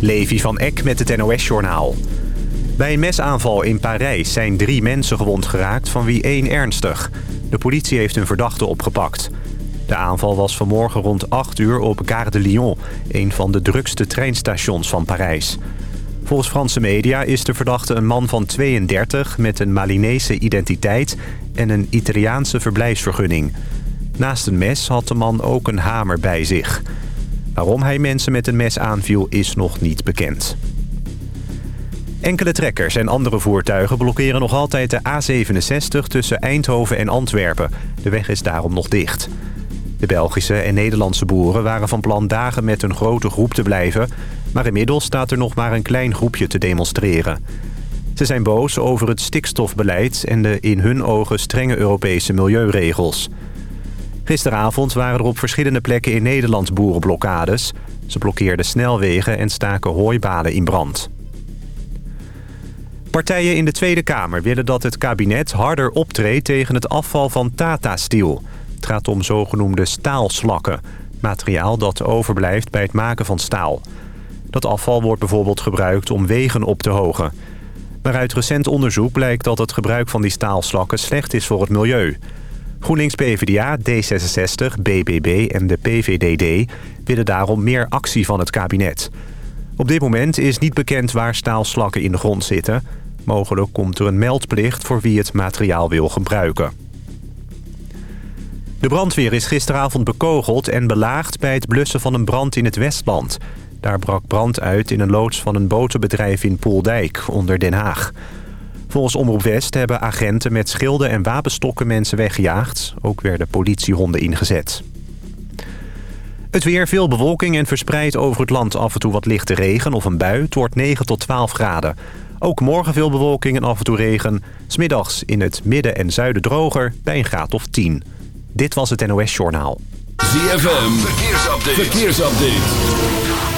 Levi van Eck met het NOS-journaal. Bij een mesaanval in Parijs zijn drie mensen gewond geraakt, van wie één ernstig. De politie heeft een verdachte opgepakt. De aanval was vanmorgen rond 8 uur op Gare de Lyon... een van de drukste treinstations van Parijs. Volgens Franse media is de verdachte een man van 32... met een Malinese identiteit en een Italiaanse verblijfsvergunning. Naast een mes had de man ook een hamer bij zich... Waarom hij mensen met een mes aanviel is nog niet bekend. Enkele trekkers en andere voertuigen blokkeren nog altijd de A67 tussen Eindhoven en Antwerpen. De weg is daarom nog dicht. De Belgische en Nederlandse boeren waren van plan dagen met een grote groep te blijven... maar inmiddels staat er nog maar een klein groepje te demonstreren. Ze zijn boos over het stikstofbeleid en de in hun ogen strenge Europese milieuregels... Gisteravond waren er op verschillende plekken in Nederland boerenblokkades. Ze blokkeerden snelwegen en staken hooibaden in brand. Partijen in de Tweede Kamer willen dat het kabinet harder optreedt tegen het afval van Tata Steel. Het gaat om zogenoemde staalslakken, materiaal dat overblijft bij het maken van staal. Dat afval wordt bijvoorbeeld gebruikt om wegen op te hogen. Maar uit recent onderzoek blijkt dat het gebruik van die staalslakken slecht is voor het milieu... GroenLinks PvdA, D66, BBB en de PVDD willen daarom meer actie van het kabinet. Op dit moment is niet bekend waar staalslakken in de grond zitten. Mogelijk komt er een meldplicht voor wie het materiaal wil gebruiken. De brandweer is gisteravond bekogeld en belaagd bij het blussen van een brand in het Westland. Daar brak brand uit in een loods van een botenbedrijf in Poeldijk, onder Den Haag. Volgens Omroep West hebben agenten met schilden en wapenstokken mensen weggejaagd. Ook werden politiehonden ingezet. Het weer, veel bewolking en verspreid over het land af en toe wat lichte regen of een bui. Het wordt 9 tot 12 graden. Ook morgen veel bewolking en af en toe regen. Smiddags in het midden en zuiden droger bij een graad of 10. Dit was het NOS Journaal. ZFM, verkeersupdate. verkeersupdate.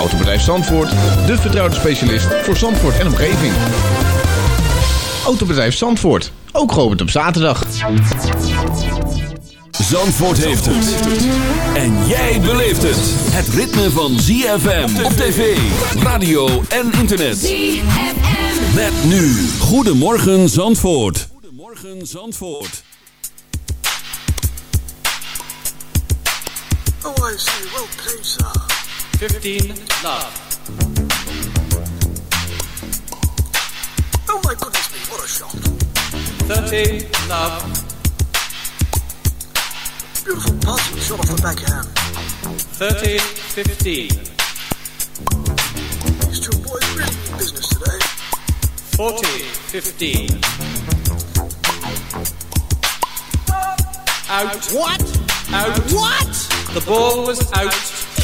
Autobedrijf Zandvoort, de vertrouwde specialist voor Zandvoort en omgeving. Autobedrijf Zandvoort, ook geopend op zaterdag. Zandvoort heeft het. En jij beleeft het. Het ritme van ZFM op tv, radio en internet. ZFM. Met nu. Goedemorgen Zandvoort. Goedemorgen Zandvoort. Oh, I see. Well played, sir. 15 love. Oh my goodness me, what a shot. 13 love. Beautiful passing shot off the backhand. 13 15. These two boys really mean business today. 40 15. Out. What? Out. What? The ball was out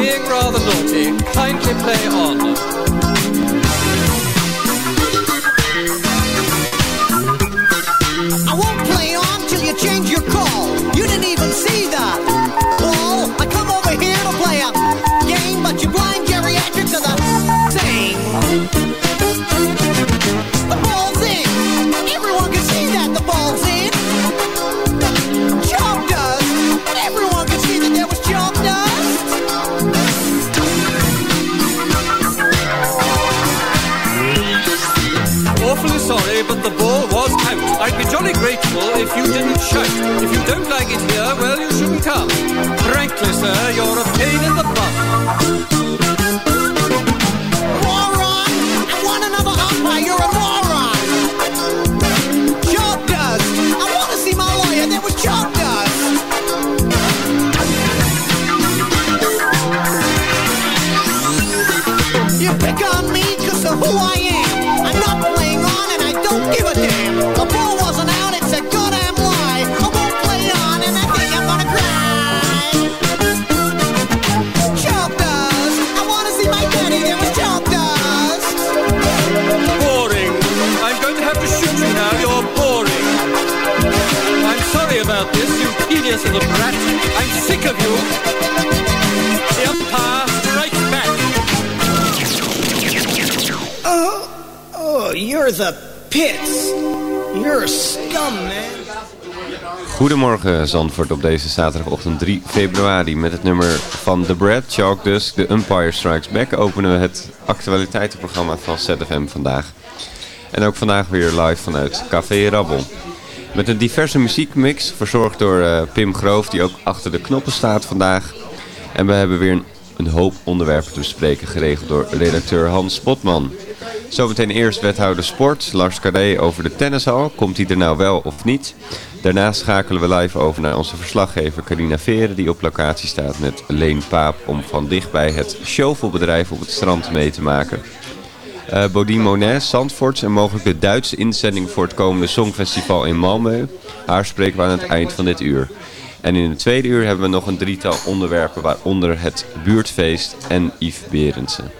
being rather naughty. Kindly play on. shut. If you don't like it here, well, you shouldn't come. Frankly, sir, you're a pain in the butt. Brat. I'm sick of you. The umpire strikes back. Oh, you're the pits. You're a scum, man. Goedemorgen Zandvoort op deze zaterdagochtend 3 februari. Met het nummer van The Brad, Chalk Dusk, The Umpire Strikes Back openen we het actualiteitenprogramma van ZFM vandaag. En ook vandaag weer live vanuit Café Rabbel. Met een diverse muziekmix, verzorgd door eh, Pim Groof die ook achter de knoppen staat vandaag. En we hebben weer een, een hoop onderwerpen te bespreken, geregeld door redacteur Hans Spotman. Zometeen eerst wethouder sport, Lars Carré over de tennishal. Komt hij er nou wel of niet? Daarna schakelen we live over naar onze verslaggever Carina Veren... die op locatie staat met Leen Paap om van dichtbij het shovelbedrijf op het strand mee te maken. Eh Bodine Monet, Zandvoorts en mogelijk de Duitse inzending voor het komende Songfestival in Malmö. Haar spreken we aan het eind van dit uur. En in het tweede uur hebben we nog een drietal onderwerpen, waaronder het buurtfeest en Yves Berendsen.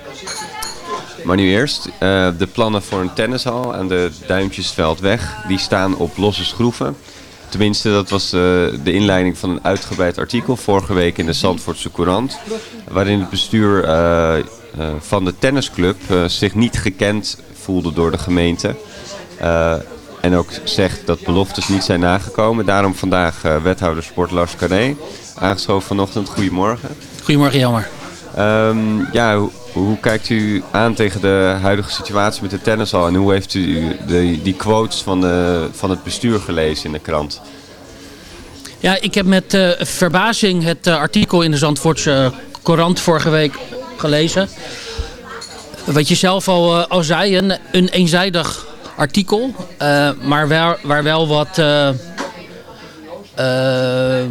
Maar nu eerst, eh, de plannen voor een tennishal aan de Duintjesveldweg, die staan op losse schroeven. Tenminste, dat was eh, de inleiding van een uitgebreid artikel vorige week in de Zandvoortse Courant. Waarin het bestuur eh, eh, van de tennisclub zich niet gekend voelde door de gemeente. En ook zegt dat beloftes niet zijn nagekomen. Daarom vandaag wethouder sport Lars Carré. Aangeschoven vanochtend. Goedemorgen. Goedemorgen, Jammer. Ehm, ja, hoe, kijkt u aan tegen de huidige situatie met de tennishal? En hoe heeft u de, die quotes van, de, van het bestuur gelezen in de krant? Ja, ik heb met eh, verbazing het eh, artikel in de Zandvoortse eh, Courant vorige week gelezen. Wat je zelf al, eh, al zei, een, een eenzijdig artikel. eh, maar wel, waar wel wat eh, eh,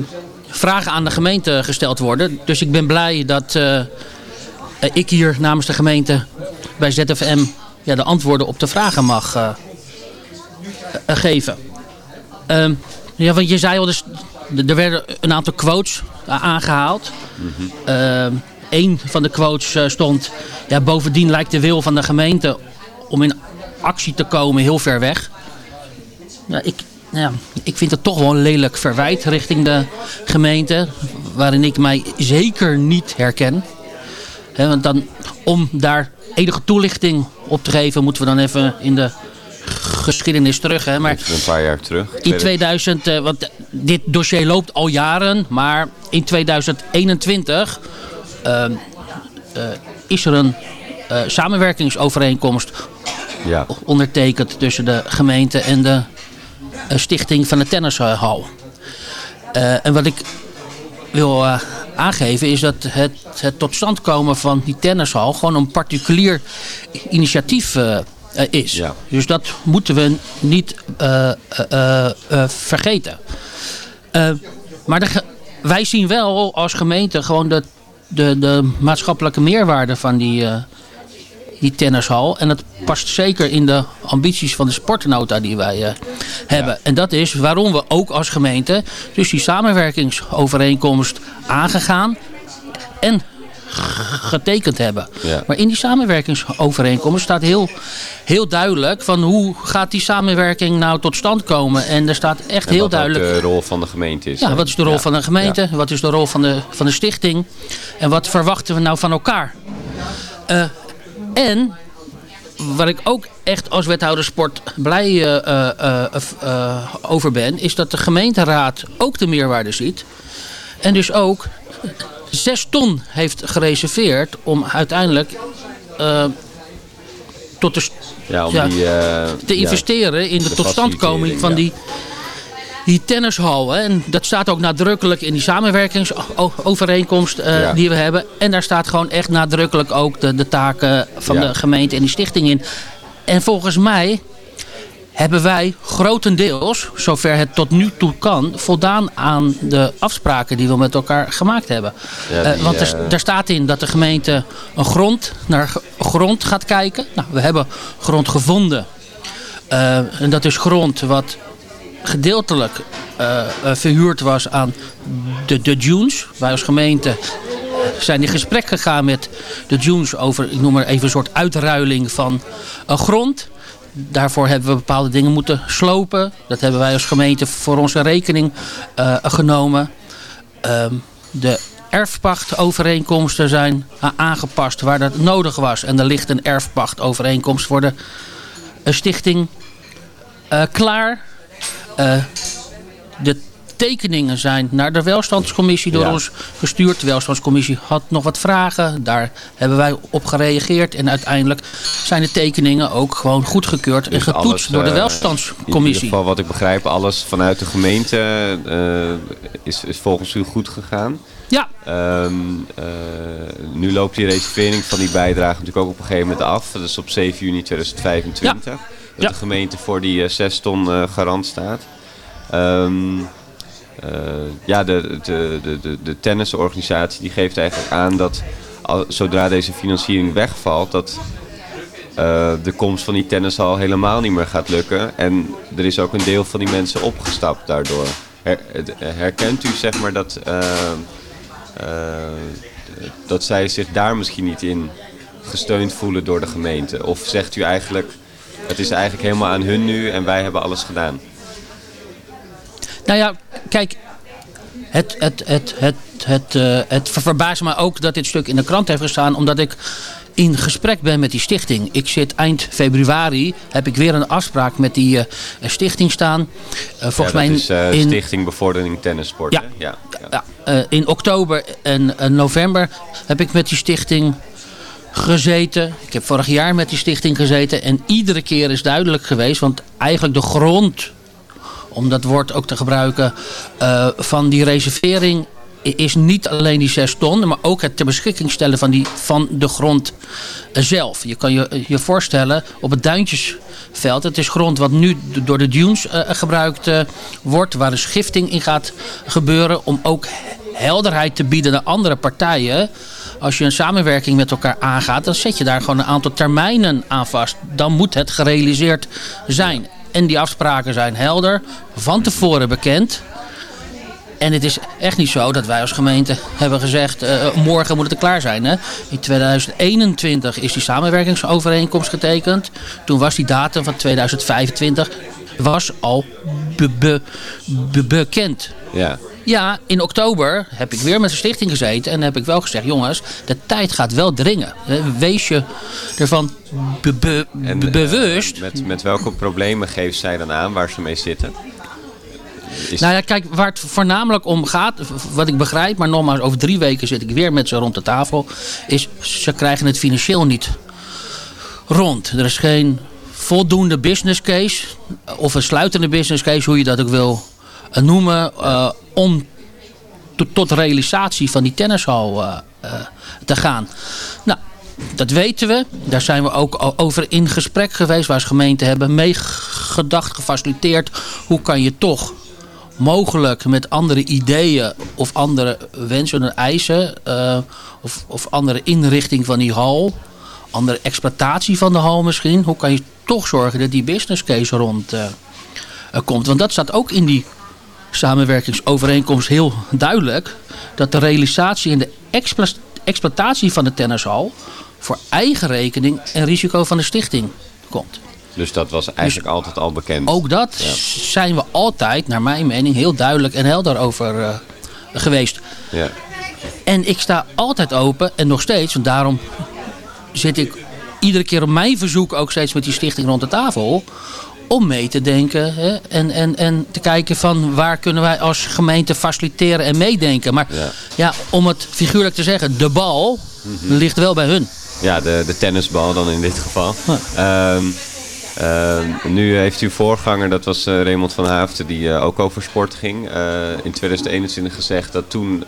vragen aan de gemeente gesteld worden. Dus ik ben blij dat eh, ik hier namens de gemeente bij ZFM ja, de antwoorden op de vragen mag eh, eh, geven. Ehm, ja, want je zei al, dus, er werden een aantal quotes aangehaald. Ehm, Eén van de quotes stond... Ja, bovendien lijkt de wil van de gemeente om in actie te komen heel ver weg. Ja, ik, ja, ik vind het toch wel een lelijk verwijt richting de gemeente. Waarin ik mij zeker niet herken. Want dan, om daar enige toelichting op te geven... moeten we dan even in de geschiedenis terug. Hè. Maar een paar jaar terug. in 2000, eh, want dit dossier loopt al jaren, maar in 2021 ehm, eh, is er een eh, samenwerkingsovereenkomst Ja, ondertekend tussen de gemeente en de stichting van de tennishal. Eh, en wat ik wil eh, aangeven is dat het, het tot stand komen van die tennishal gewoon een particulier initiatief eh, is. Ja. Dus dat moeten we niet vergeten. Maar de wij zien wel als gemeente gewoon de, de, de maatschappelijke meerwaarde van die, die tennishal. En dat past zeker in de ambities van de sportnota die wij eh, hebben. En dat is waarom we ook als gemeente dus die samenwerkingsovereenkomst aangegaan en getekend hebben. Ja. Maar in die samenwerkingsovereenkomst staat heel, heel duidelijk van hoe gaat die samenwerking nou tot stand komen. En er staat echt en heel wat duidelijk... de rol van de gemeente is. Ja, hè? wat is de rol Ja. van de gemeente? Ja. Wat is de rol van de, van de stichting? En wat verwachten we nou van elkaar? Eh, en waar ik ook echt als wethouder sport blij eh, eh, eh, over ben... is dat de gemeenteraad ook de meerwaarde ziet. En dus ook zes ton heeft gereserveerd om uiteindelijk... tot de, Ja, om die... te investeren in de, de totstandkoming van die, die tennishal, hè, en dat staat ook nadrukkelijk in die samenwerkingsovereenkomst eh, Ja. die we hebben. En daar staat gewoon echt nadrukkelijk ook de, de taken van Ja. de gemeente en die stichting in. En volgens mij hebben wij grotendeels, zover het tot nu toe kan, voldaan aan de afspraken die we met elkaar gemaakt hebben. Ja, Eh, want er, eh, daar staat in dat de gemeente een grond naar grond gaat kijken. Nou, we hebben grond gevonden. Eh, en dat is grond wat gedeeltelijk eh, eh, verhuurd was aan de, de Dunes. Wij als gemeente zijn in gesprek gegaan met de Dunes over, ik noem maar even een soort uitruiling van een grond. Daarvoor hebben we bepaalde dingen moeten slopen. Dat hebben wij als gemeente voor onze rekening eh, genomen. Ehm, de erfpachtovereenkomsten zijn aangepast waar dat nodig was. En er ligt een erfpachtovereenkomst voor de stichting klaar. Eh, de tekeningen zijn naar de welstandscommissie door Ja. ons gestuurd. De welstandscommissie had nog wat vragen. Daar hebben wij op gereageerd. En uiteindelijk zijn de tekeningen ook gewoon goedgekeurd en Dus getoetst alles, door de eh, In ieder welstandscommissie. geval wat ik begrijp, alles vanuit de gemeente eh, is, is volgens u goed gegaan. Ja, Ehm, eh, nu loopt die reservering van die bijdrage natuurlijk ook op een gegeven moment af. Dat is op 7 juni 2025. Dat Ja. de gemeente voor die eh, 6 ton eh, garant staat. Ehm, eh, ja, de, de, de, de, tennisorganisatie die geeft eigenlijk aan dat al- zodra deze financiering wegvalt, dat eh, de komst van die tennishal helemaal niet meer gaat lukken. En er is ook een deel van die mensen opgestapt daardoor. Her- herkent u zeg maar dat, eh, eh, dat zij zich daar misschien niet in gesteund voelen door de gemeente? Of zegt u eigenlijk, het is eigenlijk helemaal aan hun nu en wij hebben alles gedaan? Nou ja, kijk, het, het, het, het, het, eh, het ver- verbaast me ook dat dit stuk in de krant heeft gestaan, omdat ik in gesprek ben met die stichting. Ik zit eind februari, heb ik weer een afspraak met die eh, stichting staan. Eh, volgens ja, mij is in, Stichting Bevordering Tennissport. Ja. ja, ja. in oktober en november heb ik met die stichting gezeten. Ik heb vorig jaar met die stichting gezeten. En iedere keer is duidelijk geweest, want eigenlijk de grond om dat woord ook te gebruiken, eh, van die reservering is niet alleen die 6 ton, maar ook het ter beschikking stellen van, die, van de grond zelf. Je kan je je voorstellen op het Duintjesveld, het is grond wat nu door de dunes eh, gebruikt eh, wordt, waar een schifting in gaat gebeuren om ook helderheid te bieden naar andere partijen. Als je een samenwerking met elkaar aangaat, dan zet je daar gewoon een aantal termijnen aan vast. Dan moet het gerealiseerd zijn. En die afspraken zijn helder, van tevoren bekend. En het is echt niet zo dat wij als gemeente hebben gezegd... eh, morgen moet het er klaar zijn. Hè? In 2021 is die samenwerkingsovereenkomst getekend. Toen was die datum van 2025 was al be- be- be- bekend. ja. Ja, in oktober heb ik weer met de stichting gezeten en heb ik wel gezegd... jongens, de tijd gaat wel dringen. Eh, Wees je ervan be- be- En, be- eh, bewust... met, met welke problemen geeft zij dan aan waar ze mee zitten? Is, Nou ja, kijk, waar het voornamelijk om gaat, wat ik begrijp, maar nogmaals, over drie weken zit ik weer met ze rond de tafel, is ze krijgen het financieel niet rond. Er is geen voldoende business case, of een sluitende business case, hoe je dat ook wil noemen, eh, om to- tot realisatie van die tennishal eh, eh, te gaan. Nou, dat weten we. Daar zijn we ook over in gesprek geweest. Waar als gemeente hebben meegedacht, gefaciliteerd. Hoe kan je toch mogelijk met andere ideeën of andere wensen en eisen... eh, of, of andere inrichting van die hal... andere exploitatie van de hal misschien... hoe kan je toch zorgen dat die business case rond eh, eh, komt. Want dat staat ook in die samenwerkingsovereenkomst heel duidelijk... dat de realisatie en de explo- exploitatie van de tennishal... voor eigen rekening en risico van de stichting komt. dus dat was eigenlijk altijd al bekend. Ook dat zijn we altijd, naar mijn mening, heel duidelijk en helder over eh, geweest. Ja. En ik sta altijd open en nog steeds, want daarom zit ik iedere keer op mijn verzoek ook steeds met die stichting rond de tafel. Om mee te denken hè, en, en, en te kijken van waar kunnen wij als gemeente faciliteren en meedenken. Maar ja. Ja. om het figuurlijk te zeggen, de bal ligt wel bij hun. Ja, de, de tennisbal dan in dit geval. Ja. Ehm, Eh, nu heeft uw voorganger, dat was eh, Raymond van Haafden, die eh, ook over sport ging, eh, in 2021 gezegd dat toen,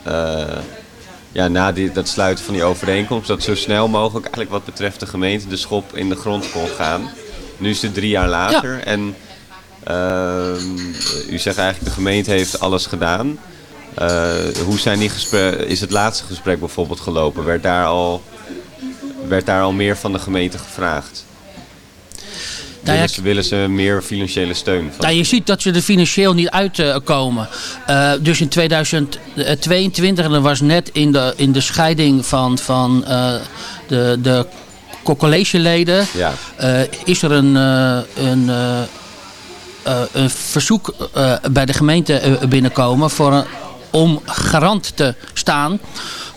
ja, na die, dat sluiten van die overeenkomst, dat zo snel mogelijk, eigenlijk wat betreft de gemeente, de schop in de grond kon gaan. Nu is het drie jaar later en ehm, u zegt eigenlijk de gemeente heeft alles gedaan. Eh, hoe zijn die is het laatste gesprek bijvoorbeeld gelopen? Werd daar al, werd daar al meer van de gemeente gevraagd? Nou ja, willen, ze, willen ze meer financiële steun? Van? Nou, je ziet dat ze er financieel niet uitkomen. Eh dus in 2022, en dat was net in de, in de scheiding van, van eh, de, de collegeleden, Ja. eh, is er een, eh, een, eh, een verzoek bij de gemeente binnenkomen voor een, om garant te staan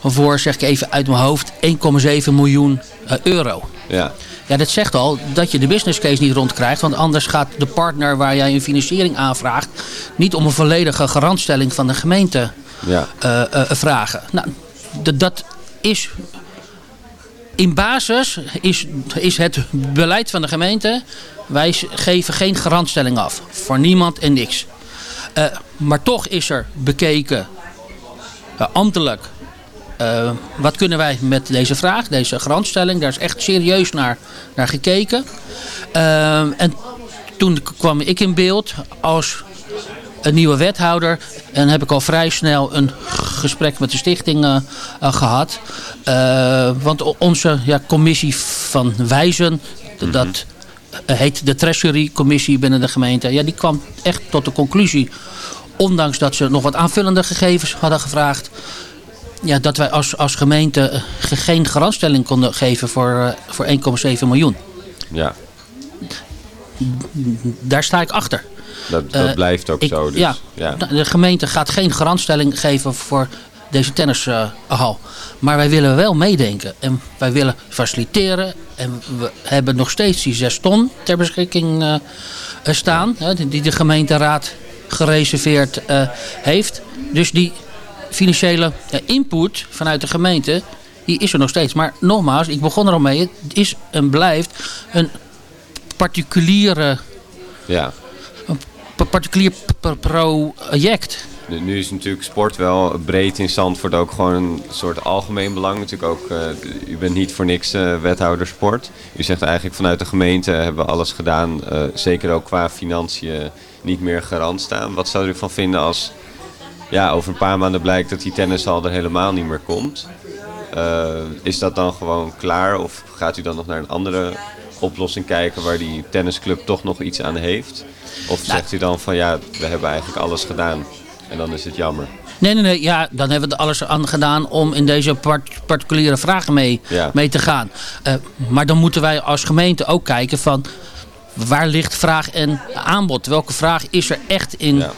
voor, zeg ik even uit mijn hoofd, 1,7 miljoen euro. Ja, Ja, dat zegt al dat je de business case niet rondkrijgt. Want anders gaat de partner waar jij een financiering aanvraagt... niet om een volledige garantstelling van de gemeente ja, vragen. Nou, dat is... In basis is, is het beleid van de gemeente... wij geven geen garantstelling af. Voor niemand en niks. Eh, maar toch is er bekeken, eh, ambtelijk... eh, wat kunnen wij met deze vraag, deze garantstelling? Daar is echt serieus naar, naar gekeken. En toen kwam ik in beeld als een nieuwe wethouder. En heb ik al vrij snel een gesprek met de stichting eh, eh, gehad. Eh, want onze ja, commissie van wijzen, d- dat heet de Treasury Commissie binnen de gemeente. Ja, die kwam echt tot de conclusie, ondanks dat ze nog wat aanvullende gegevens hadden gevraagd. Ja, dat wij als, als gemeente ge- geen garantstelling konden geven voor, voor 1,7 miljoen. ja. Daar sta ik achter. Dat, dat Eh, blijft ook ik- zo. Dus, ja, ja. de gemeente gaat geen garantstelling geven voor deze tennishal. maar wij willen wel meedenken. En wij willen faciliteren. En we hebben nog steeds die zes ton ter beschikking eh, eh, staan. Die de gemeenteraad gereserveerd heeft. Dus die financiële input vanuit de gemeente... die is er nog steeds. Maar nogmaals, ik begon er al mee. Het is en blijft een particuliere ja. Pa- particulier project. Nu, is natuurlijk sport wel breed in Zandvoort ook gewoon een soort algemeen belang. Natuurlijk ook, eh, u bent niet voor niks eh, wethouder sport. U zegt eigenlijk vanuit de gemeente hebben we alles gedaan. eh, zeker ook qua financiën niet meer garant staan. Wat zou u ervan vinden als ja, over een paar maanden blijkt dat die tennishal er helemaal niet meer komt? Eh, is dat dan gewoon klaar of gaat u dan nog naar een andere oplossing kijken waar die tennisclub toch nog iets aan heeft? Of zegt u dan van ja, we hebben eigenlijk alles gedaan en dan is het jammer? Nee, nee, nee. Ja, dan hebben we er alles aan gedaan om in deze part- particuliere vragen mee, Ja. mee te gaan. Eh, maar dan moeten wij als gemeente ook kijken van... waar ligt vraag en aanbod? Welke vraag is er echt in, Ja.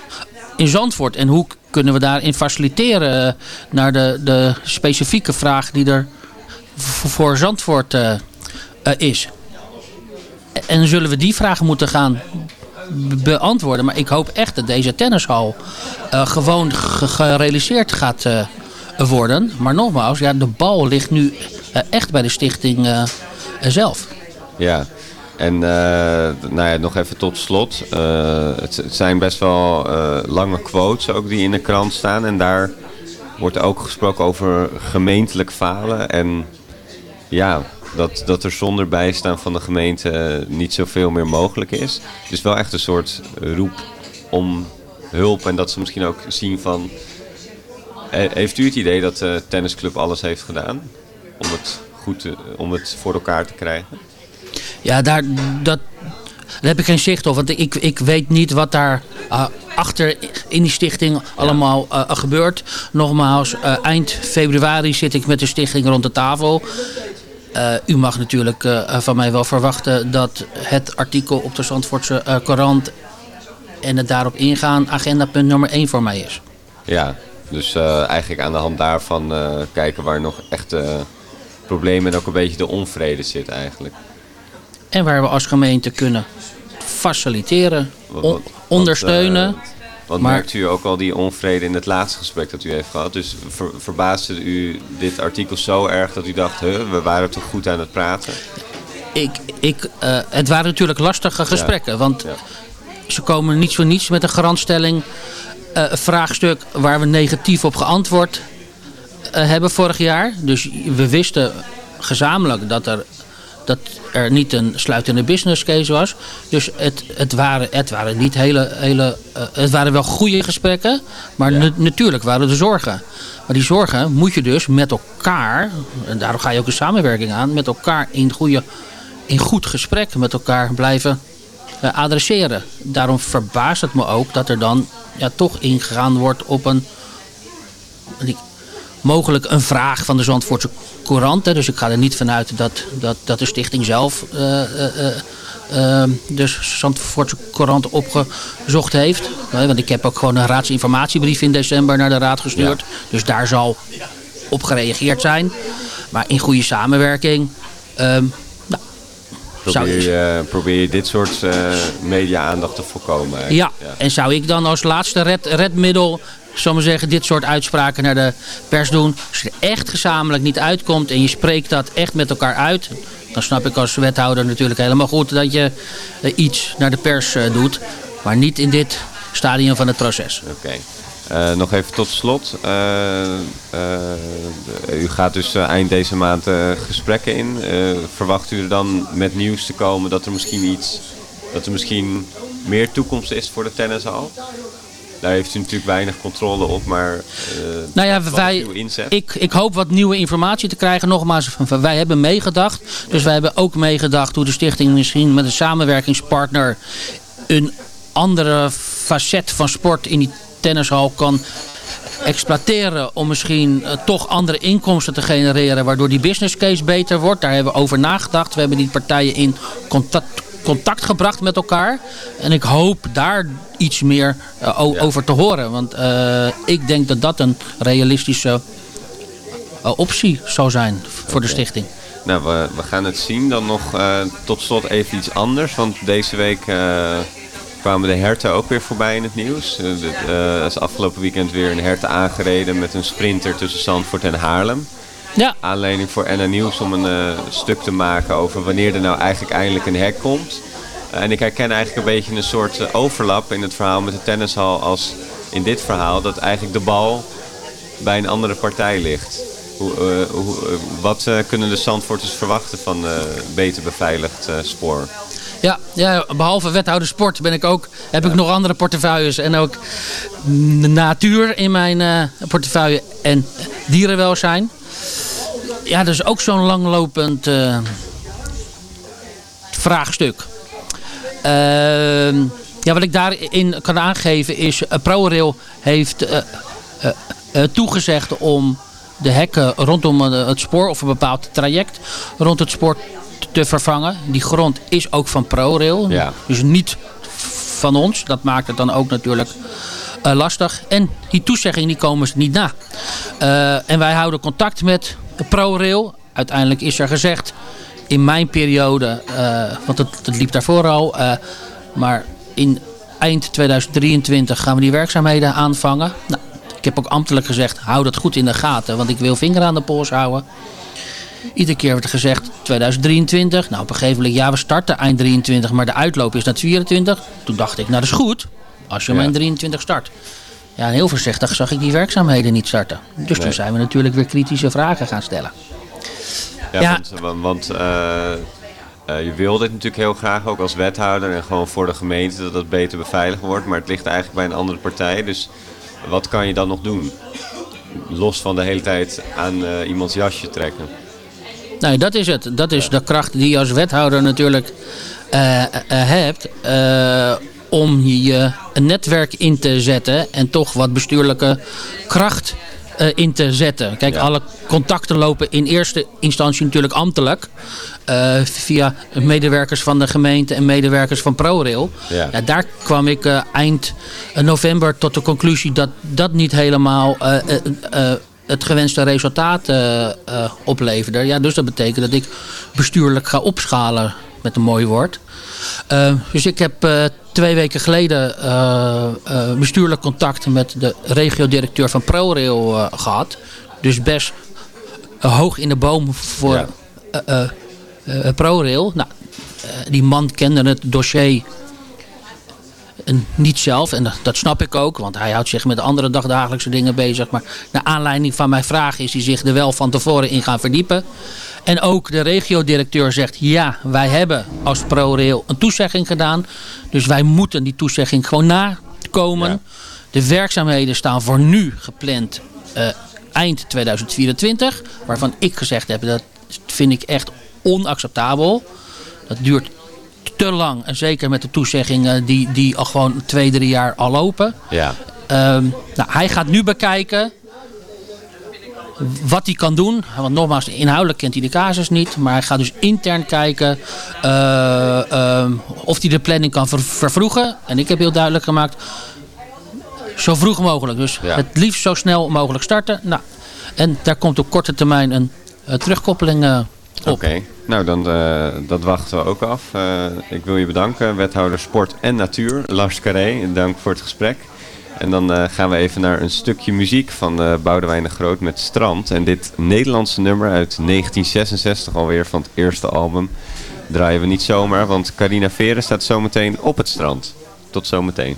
in Zandvoort? En hoe kunnen we daarin faciliteren eh, naar de, de specifieke vraag die er voor Zandvoort eh, is? En zullen we die vragen moeten gaan be- beantwoorden. Maar ik hoop echt dat deze tennishal eh, gewoon ge- gerealiseerd gaat eh, worden. Maar nogmaals, ja, de bal ligt nu eh, echt bij de stichting zelf. Ja, en nou ja, nog even tot slot. Het, het zijn best wel lange quotes ook die in de krant staan. En daar wordt ook gesproken over gemeentelijk falen. En ja, dat, dat er zonder bijstaan van de gemeente eh, niet zoveel meer mogelijk is. Dus wel echt een soort roep om hulp. En dat ze misschien ook zien van... Eh, Heeft u het idee dat de tennisclub alles heeft gedaan om het, goed te- om het voor elkaar te krijgen? Ja, daar, dat, daar heb ik geen zicht op. Want ik, ik weet niet wat daar eh, achter in die stichting allemaal eh, gebeurt. Nogmaals, eh, eind februari zit ik met de stichting rond de tafel. Eh, u mag natuurlijk eh, van mij wel verwachten dat het artikel op de Zandvoortse eh, Courant en het daarop ingaan agendapunt nummer 1 voor mij is. Ja, dus eigenlijk aan de hand daarvan kijken waar nog echt problemen en ook een beetje de onvrede zit eigenlijk. En waar we als gemeente kunnen faciliteren, Wat- wat- ondersteunen. Want Maar- merkt u ook al die onvrede in het laatste gesprek dat u heeft gehad? Dus ver, verbaasde u dit artikel zo erg dat u dacht, huh, we waren toch goed aan het praten? ik, ik, eh, het waren natuurlijk lastige gesprekken. Want ze komen niet voor niets met een garantstelling. eh, een vraagstuk waar we negatief op geantwoord eh, hebben vorig jaar. Dus we wisten gezamenlijk dat er, dat er niet een sluitende business case was. Dus het, het, waren, het waren niet hele... hele eh, het waren wel goede gesprekken. Maar na- natuurlijk waren er zorgen. Maar die zorgen moet je dus met elkaar... En daarom ga je ook een samenwerking aan. Met elkaar in, goede, in goed gesprek met elkaar blijven eh, adresseren. Daarom verbaast het me ook dat er dan ja, toch ingegaan wordt op een mogelijk een vraag van de Zandvoortse Courant. Hè. Dus ik ga er niet vanuit dat, dat, dat de stichting zelf eh, de Zandvoortse Courant opgezocht heeft. Nee, want ik heb ook gewoon een raadsinformatiebrief in december naar de raad gestuurd. Dus daar zal op gereageerd zijn. Maar in goede samenwerking. nou, zou Probeer je, probeer je dit soort eh, media-aandacht te voorkomen? Ja, eigenlijk? en zou ik dan als laatste red, redmiddel, zal maar zeggen, dit soort uitspraken naar de pers doen? Als je er echt gezamenlijk niet uitkomt en je spreekt dat echt met elkaar uit, dan snap ik als wethouder natuurlijk helemaal goed dat je eh, iets naar de pers eh, doet. Maar niet in dit stadium van het proces. Oké. Eh, nog even tot slot. U gaat dus eind deze maand gesprekken in. Verwacht u er dan met nieuws te komen dat er misschien iets, dat er misschien meer toekomst is voor de tennishal? Daar heeft u natuurlijk weinig controle op, maar eh, Nou ja, wij, ik, ik hoop wat nieuwe informatie te krijgen. Nogmaals, wij hebben meegedacht. Dus wij hebben ook meegedacht hoe de stichting misschien met een samenwerkingspartner een andere facet van sport in die tennishal kan exploiteren om misschien eh, toch andere inkomsten te genereren waardoor die business case beter wordt. Daar hebben we over nagedacht. We hebben die partijen in contact, contact gebracht met elkaar. En ik hoop daar iets meer eh, over te horen. Want eh, ik denk dat dat een realistische eh, optie zou zijn voor de stichting. Nou, we, we gaan het zien. Dan nog tot slot even iets anders. Want deze week kwamen de herten ook weer voorbij in het nieuws. Eh, is afgelopen weekend weer een hert aangereden met een sprinter tussen Zandvoort en Haarlem. Ja, Aanleiding voor NA Nieuws om een eh, stuk te maken over wanneer er nou eigenlijk eindelijk een hek komt. Eh, en ik herken eigenlijk een beetje een soort eh, overlap in het verhaal met de tennishal als in dit verhaal. Dat eigenlijk de bal bij een andere partij ligt. Hoe, hoe, wat kunnen de Zandvoorters verwachten van beter beveiligd spoor? ja, ja, behalve wethouder sport ben ik ook, heb ik nog andere portefeuilles. En ook natuur in mijn portefeuille en dierenwelzijn. Ja, dat is ook zo'n langlopend eh, vraagstuk. Ehm, ja, wat ik daarin kan aangeven is... Uh, ProRail heeft eh, eh, eh, toegezegd om de hekken rondom eh, het spoor... of een bepaald traject rond het spoor te vervangen. Die grond is ook van ProRail. Ja. Dus niet van ons. Dat maakt het dan ook natuurlijk eh, lastig. En die toezeggingen die komen ze niet na. Eh, en wij houden contact met ProRail. Uiteindelijk is er gezegd in mijn periode, eh, want het, het liep daarvoor al, maar in eind 2023 gaan we die werkzaamheden aanvangen. Nou, ik heb ook ambtelijk gezegd, hou dat goed in de gaten, want ik wil vinger aan de pols houden. Iedere keer wordt er gezegd 2023. Nou, op een gegeven moment, ja, we starten eind 23, maar de uitloop is naar 24. Toen dacht ik, nou dat is goed, als je Ja. mijn 23 start. Ja, en heel voorzichtig zag ik die werkzaamheden niet starten. Dus toen zijn we natuurlijk weer kritische vragen gaan stellen. Ja, Ja. want, eh, eh, je wil dit natuurlijk heel graag ook als wethouder en gewoon voor de gemeente dat het beter beveiligd wordt. Maar het ligt eigenlijk bij een andere partij. Dus wat kan je dan nog doen? Los van de hele tijd aan eh, iemands jasje trekken. Nee, dat is het. Dat is de kracht die je als wethouder natuurlijk hebt. Eh, om je een netwerk in te zetten en toch wat bestuurlijke kracht eh, in te zetten. Kijk, Ja. alle contacten lopen in eerste instantie natuurlijk ambtelijk. eh, via medewerkers van de gemeente en medewerkers van ProRail. Ja. Ja, daar kwam ik eh, eind eh, november tot de conclusie dat dat niet helemaal eh, eh, eh, het gewenste resultaat eh, eh, opleverde. Ja, dus dat betekent dat ik bestuurlijk ga opschalen met een mooi woord. Eh, dus ik heb eh, twee weken geleden eh, eh, bestuurlijk contact met de regiodirecteur van ProRail eh, gehad. Dus best hoog in de boom voor Ja. ProRail. Nou, die man kende het dossier niet zelf. En dat, dat snap ik ook, want hij houdt zich met andere dagdagelijkse dingen bezig. Maar naar aanleiding van mijn vraag is hij zich er wel van tevoren in gaan verdiepen. En ook de regiodirecteur zegt, ja, wij hebben als ProRail een toezegging gedaan. Dus wij moeten die toezegging gewoon nakomen. De werkzaamheden staan voor nu gepland eh, eind 2024. Waarvan ik gezegd heb, dat vind ik echt onacceptabel. Dat duurt te lang. En zeker met de toezeggingen die, die al gewoon twee, drie jaar al lopen. Ja. Ehm, nou, hij gaat nu bekijken wat hij kan doen. Want nogmaals, inhoudelijk kent hij de casus niet. Maar hij gaat dus intern kijken eh, ehm, of hij de planning kan ver- vervroegen. En ik heb heel duidelijk gemaakt, zo vroeg mogelijk. Dus Ja. het liefst zo snel mogelijk starten. Nou, en daar komt op korte termijn een eh, terugkoppeling Oké, nou dan eh, dat wachten we ook af. Eh, ik wil je bedanken, wethouder Sport en Natuur, Lars Carré. Dank voor het gesprek. En dan eh, gaan we even naar een stukje muziek van uh, Boudewijn de Groot met Strand. En dit Nederlandse nummer uit 1966 alweer van het eerste album draaien we niet zomaar. Want Carina Veren staat zometeen op het strand. Tot zometeen.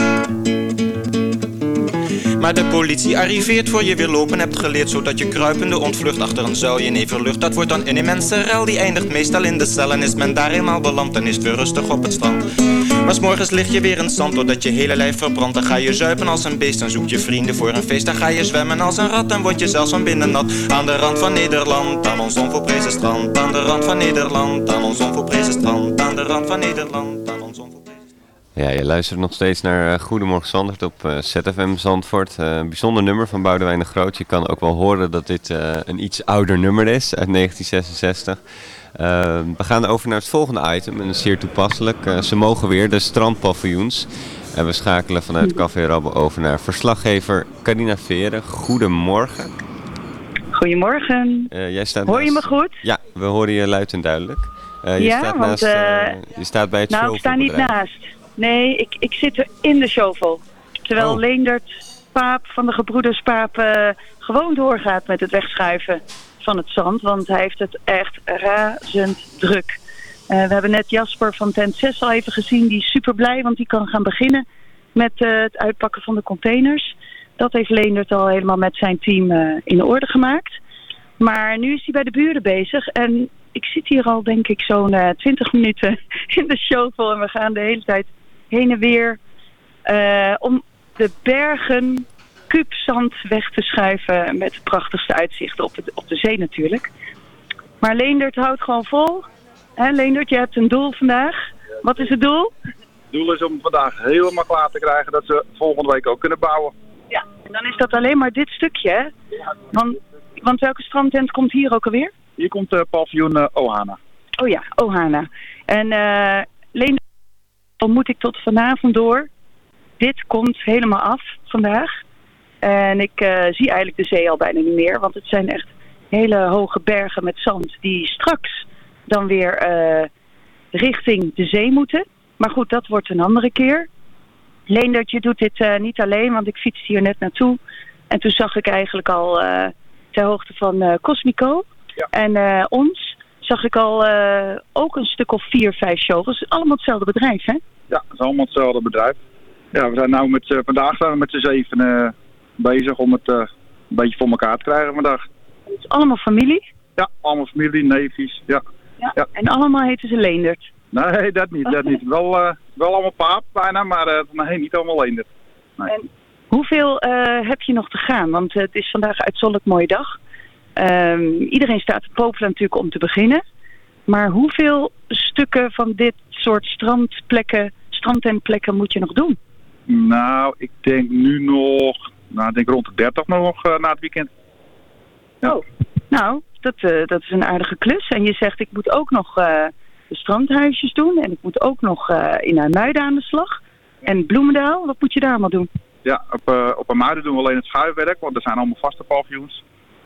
Maar de politie arriveert voor je weer lopen hebt geleerd Zodat je kruipende ontvlucht achter een zuilje neverlucht Dat wordt dan een immense rel, die eindigt meestal in de cel En is men daar eenmaal beland, dan is het weer rustig op het strand. Maar s'morgens lig je weer in zand, doordat je hele lijf verbrandt. Dan ga je zuipen als een beest, dan zoek je vrienden voor een feest. Dan ga je zwemmen als een rat, dan word je zelfs van binnen nat. Aan de rand van Nederland, aan ons onvolprezen strand. Aan de rand van Nederland, aan ons onvolprezen strand. Aan de rand van Nederland, Ja, je luistert nog steeds naar uh, Goedemorgen Zandvoort op uh, ZFM Zandvoort. Uh, een bijzonder nummer van Boudewijn de Groot. Je kan ook wel horen dat dit een iets ouder nummer is, uit 1966. we gaan over naar het volgende item, en dat is zeer toepasselijk. ze mogen weer, de strandpaviljoens. En we schakelen vanuit Café Rabbe over naar verslaggever Carina Veren. Goedemorgen. Goedemorgen. jij staat Hoor je me goed? Ja, we horen je luid en duidelijk. je, ja, staat want, naast, je staat bij het Nou, ik sta niet naast. Nee, ik, ik zit er in de shovel. Terwijl Oh. Leendert Paap van de gebroeders Paap eh, gewoon doorgaat met het wegschuiven van het zand. Want hij heeft het echt razend druk. Eh, we hebben net Jasper van Tent 6 al even gezien. Die is super blij, want die kan gaan beginnen met eh, het uitpakken van de containers. Dat heeft Leendert al helemaal met zijn team in orde gemaakt. Maar nu is hij bij de buren bezig. En ik zit hier al denk ik zo'n eh 20 minuten in de shovel. En we gaan de hele tijd heen en weer eh, om de bergen kubzand weg te schuiven. Met de prachtigste uitzichten op, het, op de zee natuurlijk. Maar Leendert houdt gewoon vol. Hè, Leendert, je hebt een doel vandaag. Wat is het doel? Het doel is om vandaag helemaal klaar te krijgen dat ze volgende week ook kunnen bouwen. Ja. En dan is dat alleen maar dit stukje, hè? Want, want welke strandtent komt hier ook alweer? Hier komt uh, paviljoen uh, Ohana. Oh ja, Ohana. En uh, moet ik tot vanavond door. Dit komt helemaal af vandaag. En ik zie eigenlijk de zee al bijna niet meer, want het zijn echt hele hoge bergen met zand die straks dan weer uh, richting de zee moeten. Maar goed, dat wordt een andere keer. Leendert, je doet dit uh, niet alleen, want ik fietste hier net naartoe. En toen zag ik eigenlijk al ter hoogte van Cosmico ja. en ons... zag ik al ook een stuk of vier, vijf shovels. Allemaal hetzelfde bedrijf, hè? Ja, het is allemaal hetzelfde bedrijf. Ja, we zijn nou met, vandaag zijn we met z'n zeven bezig om het een beetje voor elkaar te krijgen vandaag. Het is allemaal familie? Ja, allemaal familie, neefjes, ja. Ja. ja. En allemaal heten ze Leendert? Nee, dat niet. Dat niet. Wel, wel allemaal paap bijna, maar nee, niet allemaal Leendert. Nee. En hoeveel heb je nog te gaan? Want het is vandaag een uitzonderlijk mooie dag. Um, iedereen staat te popelen natuurlijk om te beginnen. Maar hoeveel stukken van dit soort strandplekken, strandtentplekken moet je nog doen? Nou, ik denk nu nog, nou, ik denk rond de 30 nog na het weekend. Ja. Oh, nou, dat, uh, dat is een aardige klus. En je zegt, ik moet ook nog uh, de strandhuisjes doen. En ik moet ook nog in Muiden aan de slag. En Bloemendaal, wat moet je daar allemaal doen? Ja, op, op Muiden doen we alleen het schuifwerk. Want er zijn allemaal vaste paviljoens.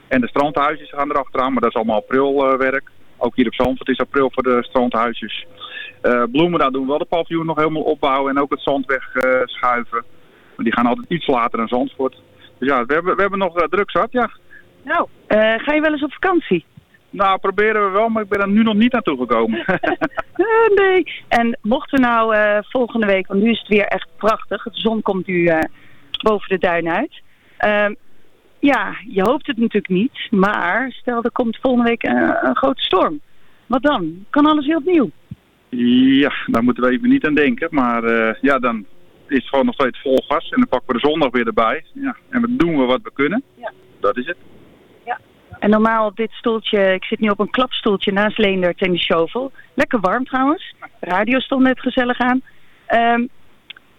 En de strandhuisjes gaan erachteraan. Maar dat is allemaal aprilwerk. Ook hier op Zandvoort is april voor de strandhuisjes. Bloemendaal doen we wel de paviljoen nog helemaal opbouwen. En ook het zand wegschuiven. maar die gaan altijd iets later dan Zandvoort. Dus ja, we hebben, we hebben nog druk zat, ja. Nou, uh, ga je wel eens op vakantie? Nou, proberen we wel, maar ik ben er nu nog niet naartoe gekomen. uh, nee. En mocht er nou uh, volgende week, want nu is het weer echt prachtig. De zon komt nu boven de duin uit. Ehm, ja, je hoopt het natuurlijk niet. Maar stel er komt volgende week een grote storm. Wat dan? Kan alles weer opnieuw? Ja, daar moeten we even niet aan denken. Maar ja, dan is het gewoon nog steeds vol gas. En dan pakken we de zondag weer erbij. Ja, en dan doen we wat we kunnen. Ja. Dat is het. En normaal op dit stoeltje, ik zit nu op een klapstoeltje naast Leendert en die shovel. Lekker warm trouwens. De radio stond net gezellig aan. Um,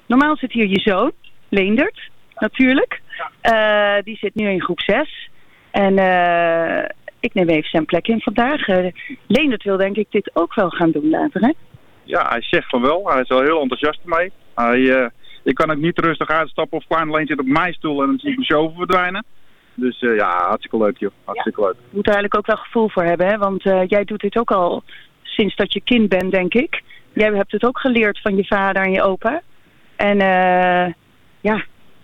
normaal zit hier je zoon, Leendert, natuurlijk. Uh, die zit nu in groep 6. En uh, ik neem even zijn plek in vandaag. Uh, Leendert wil denk ik dit ook wel gaan doen later, hè? Ja, hij zegt van wel. Hij is wel heel enthousiast mee. Hij, ik kan ook niet rustig uitstappen of klein alleen zit op mijn stoel en dan zie ik mijn shovel verdwijnen. Dus ja, hartstikke leuk joh. Hartstikke ja. leuk. Je moet er eigenlijk ook wel gevoel voor hebben, hè? Want jij doet dit ook al sinds dat je kind bent, denk ik. Jij hebt het ook geleerd van je vader en je opa. En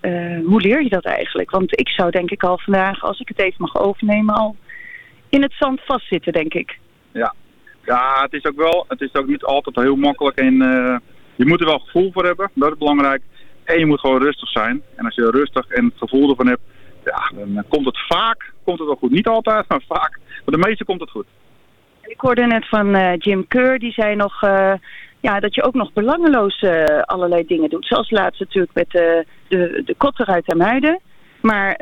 uh, ja, hoe leer je dat eigenlijk? Want ik zou denk ik al vandaag, als ik het even mag overnemen, al in het zand vastzitten, denk ik. Ja, ja het is ook wel, het is ook niet altijd heel makkelijk. En je moet er wel gevoel voor hebben, dat is belangrijk. En je moet gewoon rustig zijn. En als je rustig en het gevoel ervan hebt, ja, dan komt het vaak, komt het wel goed. Niet altijd, maar vaak. Maar de meeste komt het goed. Ik hoorde net van uh, Jim Keur, die zei nog uh, ja, dat je ook nog belangeloos uh, allerlei dingen doet. Zoals laatst natuurlijk met de, de kotter uit Amuiden. Maar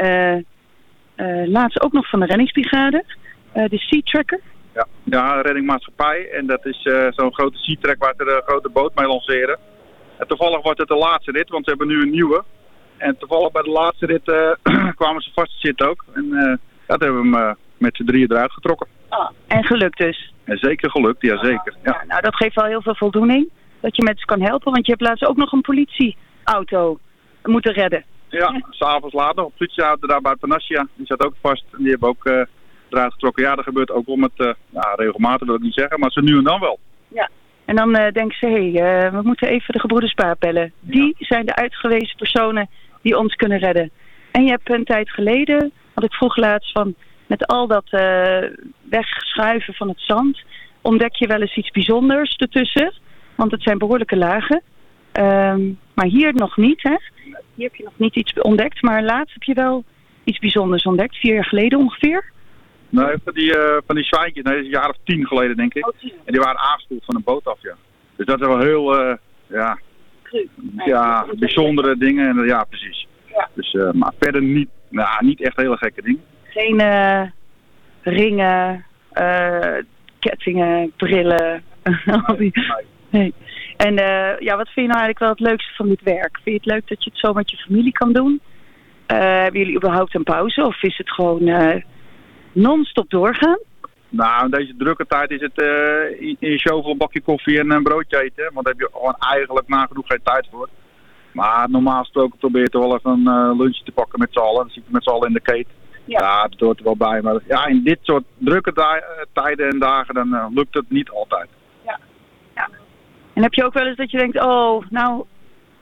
laatst ook nog van de reddingsbrigade, de Sea Tracker. Ja, ja reddingmaatschappij. En dat is zo'n grote Sea Track waar ze de grote boot mee lanceren. En toevallig wordt het de laatste rit, want ze hebben nu een nieuwe. En toevallig bij de laatste rit uh, kwamen ze vast te zitten ook. En uh, dat hebben we hem uh, met z'n drieën eruit getrokken. Ah, en gelukt dus? En zeker gelukt, ja zeker. Ja. nou, dat geeft wel heel veel voldoening. Dat je mensen kan helpen, want je hebt laatst ook nog een politieauto moeten redden. Ja, s'avonds laat nog een politieauto daar bij Panassia. Die zat ook vast en die hebben ook eruit getrokken. Ja, dat gebeurt ook wel met, nou, regelmatig wil ik niet zeggen, maar ze nu en dan wel. Ja, en dan uh, denken ze, hé, hey, uh, we moeten even de gebroeders Paap bellen. Die ja. zijn de uitgewezen personen die ons kunnen redden. En je hebt een tijd geleden, had ik vroeg laatst van, met al dat uh, wegschuiven van het zand, ontdek je wel eens iets bijzonders ertussen. Want het zijn behoorlijke lagen. Um, maar hier nog niet, hè? Hier heb je nog niet iets ontdekt, maar laatst heb je wel iets bijzonders ontdekt, vier jaar geleden ongeveer. Nee, van die, uh, van die zwijntjes, nee, dat is een jaar of tien geleden denk ik. Oh. En die waren aangespoeld van een boot af, ja. Dus dat is wel heel, uh, ja, ja, bijzondere dingen. En, ja, precies. Ja. Dus, uh, maar verder niet, nou, niet echt hele gekke dingen. Geen uh, ringen, eh, kettingen, brillen. nee. En eh, ja, wat vind je nou eigenlijk wel het leukste van dit werk? Vind je het leuk dat je het zo met je familie kan doen? Eh, hebben jullie überhaupt een pauze of is het gewoon non-stop doorgaan? Nou, in deze drukke tijd is het in je show voor een bakje koffie en een broodje eten. Want daar heb je gewoon eigenlijk nagenoeg geen tijd voor. Maar normaal gesproken probeer je toch wel even een lunchje te pakken met z'n allen. Dan zit je met z'n allen in de keten. Ja. dat hoort er wel bij. Maar ja, in dit soort drukke tij- tijden en dagen dan eh, lukt het niet altijd. En heb je ook wel eens dat je denkt, oh, nou,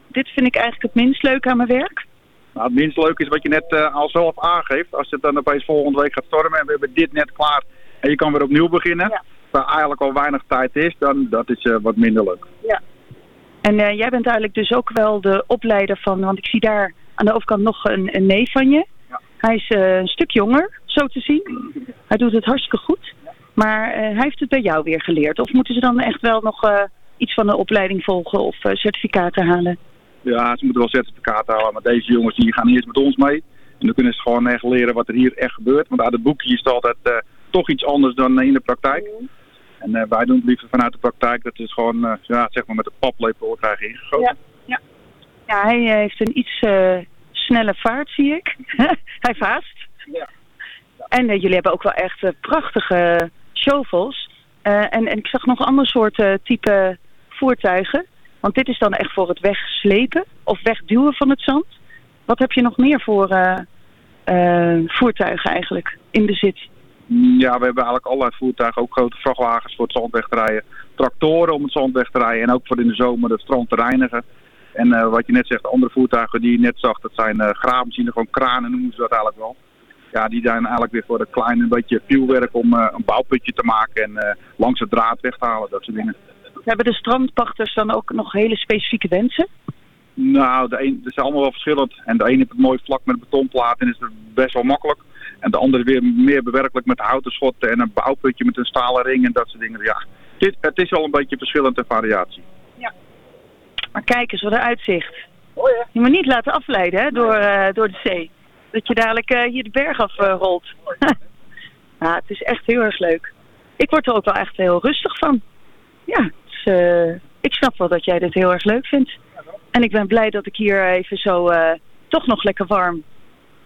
dit vind ik eigenlijk het minst leuk aan mijn werk? Nou, het minst leuk is wat je net eh, al zelf aangeeft. Als het dan opeens volgende week gaat stormen en we hebben dit net klaar en je kan weer opnieuw beginnen. Waar eigenlijk al weinig tijd is, dan dat is eh, wat minder leuk. Ja. En jij bent eigenlijk dus ook wel de opleider van, want ik zie daar aan de overkant nog een, een neef van je. Hij is eh, een stuk jonger, zo te zien. Hij doet het hartstikke goed. Maar eh, hij heeft het bij jou weer geleerd. Of moeten ze dan echt wel nog eh, iets van de opleiding volgen of certificaten halen? Ja, ze moeten wel certificaten halen, maar deze jongens die gaan eerst met ons mee. En dan kunnen ze gewoon echt leren wat er hier echt gebeurt. Want uit het boekje is het altijd toch iets anders dan in de praktijk. En wij doen het liever vanuit de praktijk. Dat is gewoon, ja, zeg maar met de paplepel krijgen ingegoten. Ja, ja hij eh, heeft een iets snelle vaart, zie ik. hij vaast. Ja. En eh, jullie hebben ook wel echt eh, prachtige shovels. Eh, en, en ik zag nog andere soorten type voertuigen. Want dit is dan echt voor het wegslepen of wegduwen van het zand. Wat heb je nog meer voor voertuigen eigenlijk in bezit? Ja, we hebben eigenlijk allerlei voertuigen. Ook grote vrachtwagens voor het zand weg te rijden. Tractoren om het zand weg te rijden. En ook voor in de zomer het strand te reinigen. En eh, wat je net zegt, de andere voertuigen die je net zag, dat zijn eh graafmachines, gewoon kranen noemen ze dat eigenlijk wel. Ja, die zijn eigenlijk weer voor het kleine een beetje pielwerk om eh, een bouwputje te maken en langs de draad weg te halen, dat soort dingen. Hebben de strandpachters dan ook nog hele specifieke wensen? Nou, de een, het is allemaal wel verschillend. En de ene heeft het mooi vlak met betonplaat en is het best wel makkelijk. En de andere weer meer bewerkelijk met houten schotten en een bouwputje met een stalen ring en dat soort dingen. Ja, dit, het is wel een beetje verschillend en variatie. Maar kijk eens, wat een uitzicht. Je moet niet laten afleiden hè, door, eh, door de zee. Dat je dadelijk eh, hier de berg af eh, rolt. ja, het is echt heel erg leuk. Ik word er ook wel echt heel rustig van. Ja, eh, ik snap wel dat jij dit heel erg leuk vindt. En ik ben blij dat ik hier even zo toch nog lekker warm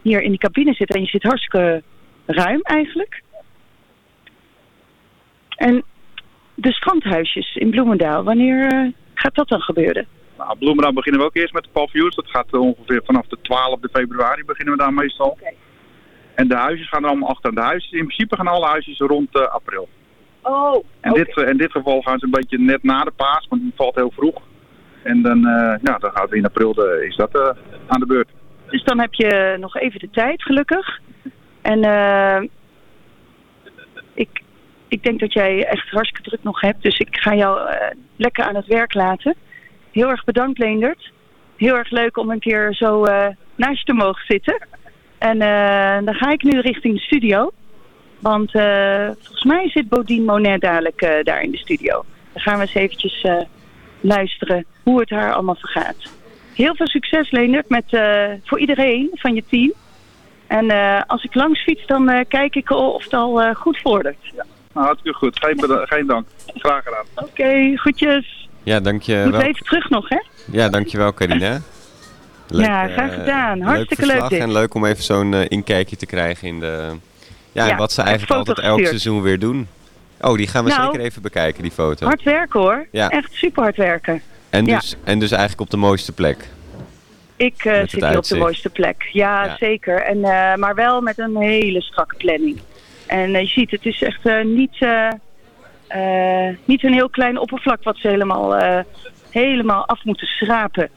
hier in die cabine zit. En je zit hartstikke ruim eigenlijk. En de strandhuisjes in Bloemendaal, wanneer gaat dat dan gebeuren? Nou, Bloemendaal beginnen we ook eerst met de paviljoens. Dat gaat ongeveer vanaf de 12e februari beginnen we daar meestal. En de huisjes gaan er allemaal achter. De huisjes, in principe gaan alle huisjes rond eh, april. Oh, En dit, in dit geval gaan ze een beetje net na de paas, want die valt heel vroeg. En dan, eh, ja, dan gaat in april de, is dat eh, aan de beurt. Dus dan heb je nog even de tijd, gelukkig. En eh, ik, ik denk dat jij echt hartstikke druk nog hebt. Dus ik ga jou eh, lekker aan het werk laten. Heel erg bedankt, Leendert. Heel erg leuk om een keer zo eh, naast je te mogen zitten. En eh, dan ga ik nu richting de studio. Want eh, volgens mij zit Bodine Monet dadelijk daar in de studio. Dan gaan we eens eventjes luisteren hoe het haar allemaal vergaat. Heel veel succes, Leendert, met, voor iedereen van je team. En als ik langs fiets, dan kijk ik of het al goed vordert. Nou, hartstikke goed. Geen, geen dank. Graag gedaan. Oké, goedjes. Ja, dank je Moet even terug nog, hè? Ja, dankjewel Carina. Ja, graag eh, gedaan. Hartstikke leuk dit. En leuk om even zo'n eh, inkijkje te krijgen in de... Ja, wat ze eigenlijk altijd elk gestuurd. seizoen weer doen. Oh, die gaan we Nou, zeker even bekijken, die foto. Hard werken hoor. Ja. Echt super hard werken. En Ja. dus, en dus eigenlijk op de mooiste plek. Ik eh, zit hier op de mooiste plek. Ja, Ja. zeker. En, maar wel met een hele strakke planning. En je ziet, het is echt niet, niet een heel klein oppervlak wat ze helemaal, eh, helemaal af moeten schrapen.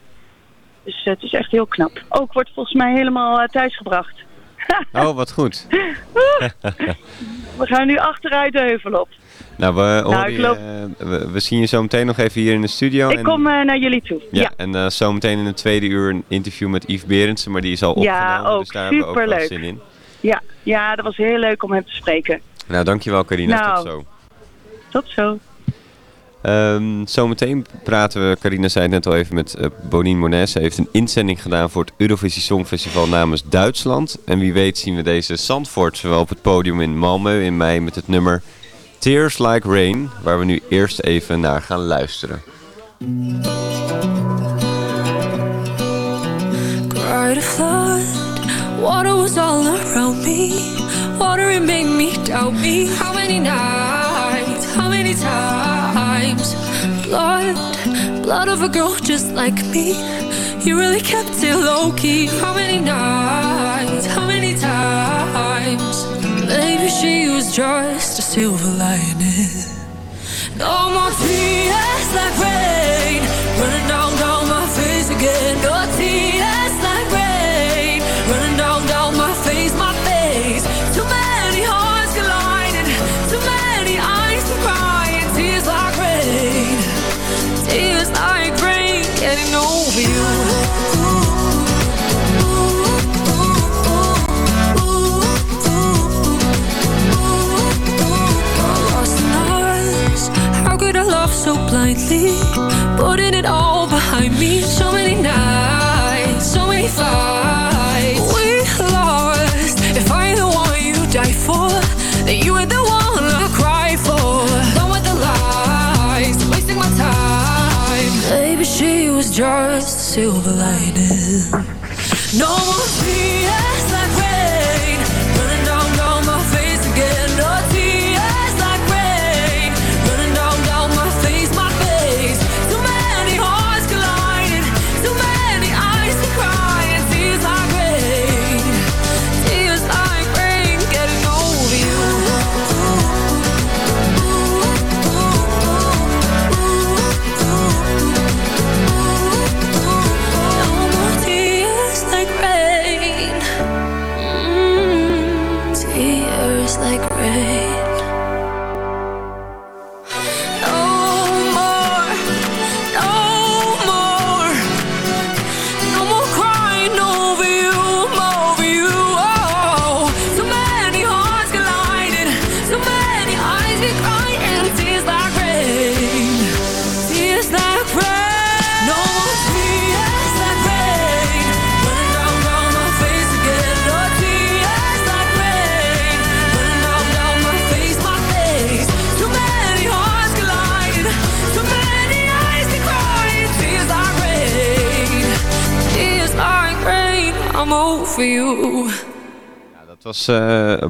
Dus eh, het is echt heel knap. Ook wordt volgens mij helemaal eh, thuisgebracht. Oh, wat goed. We gaan nu achteruit de heuvel op. Nou, we, horen ik je, loop- eh, we, we zien je zo meteen nog even hier in de studio. ik en, kom eh, naar jullie toe. ja, Ja, en eh, zo meteen in het tweede uur een interview met Yves Berendsen, maar die is al Ja, opgenomen. ook. Dus daar hebben we ook wel Superleuk. zin in. ja, ja, dat was heel leuk om hem te spreken. Nou, dankjewel Carina. Nou. Tot zo. Tot zo. Ehm, zometeen praten we, Carina zei het net al even, met eh Bonine Monet. Ze heeft een inzending gedaan voor het Eurovisie Songfestival namens Duitsland. En wie weet zien we deze Zandvoort zowel op het podium in Malmö in mei met het nummer Tears Like Rain, waar we nu eerst even naar gaan luisteren. Cried a flood, water was all around me. Water it made me doubt me. How many nights, many times? Blood, blood of a girl just like me. You really kept it low key. How many nights, how many times? Maybe she was just a silver lining. No more tears like rain blindly? Putting it all behind me. So many nights, so many fights. We lost. If I ain't the one you die for, then you ain't the one I cry for. Done with the lies, wasting my time. Maybe she was just silver lining. No more tears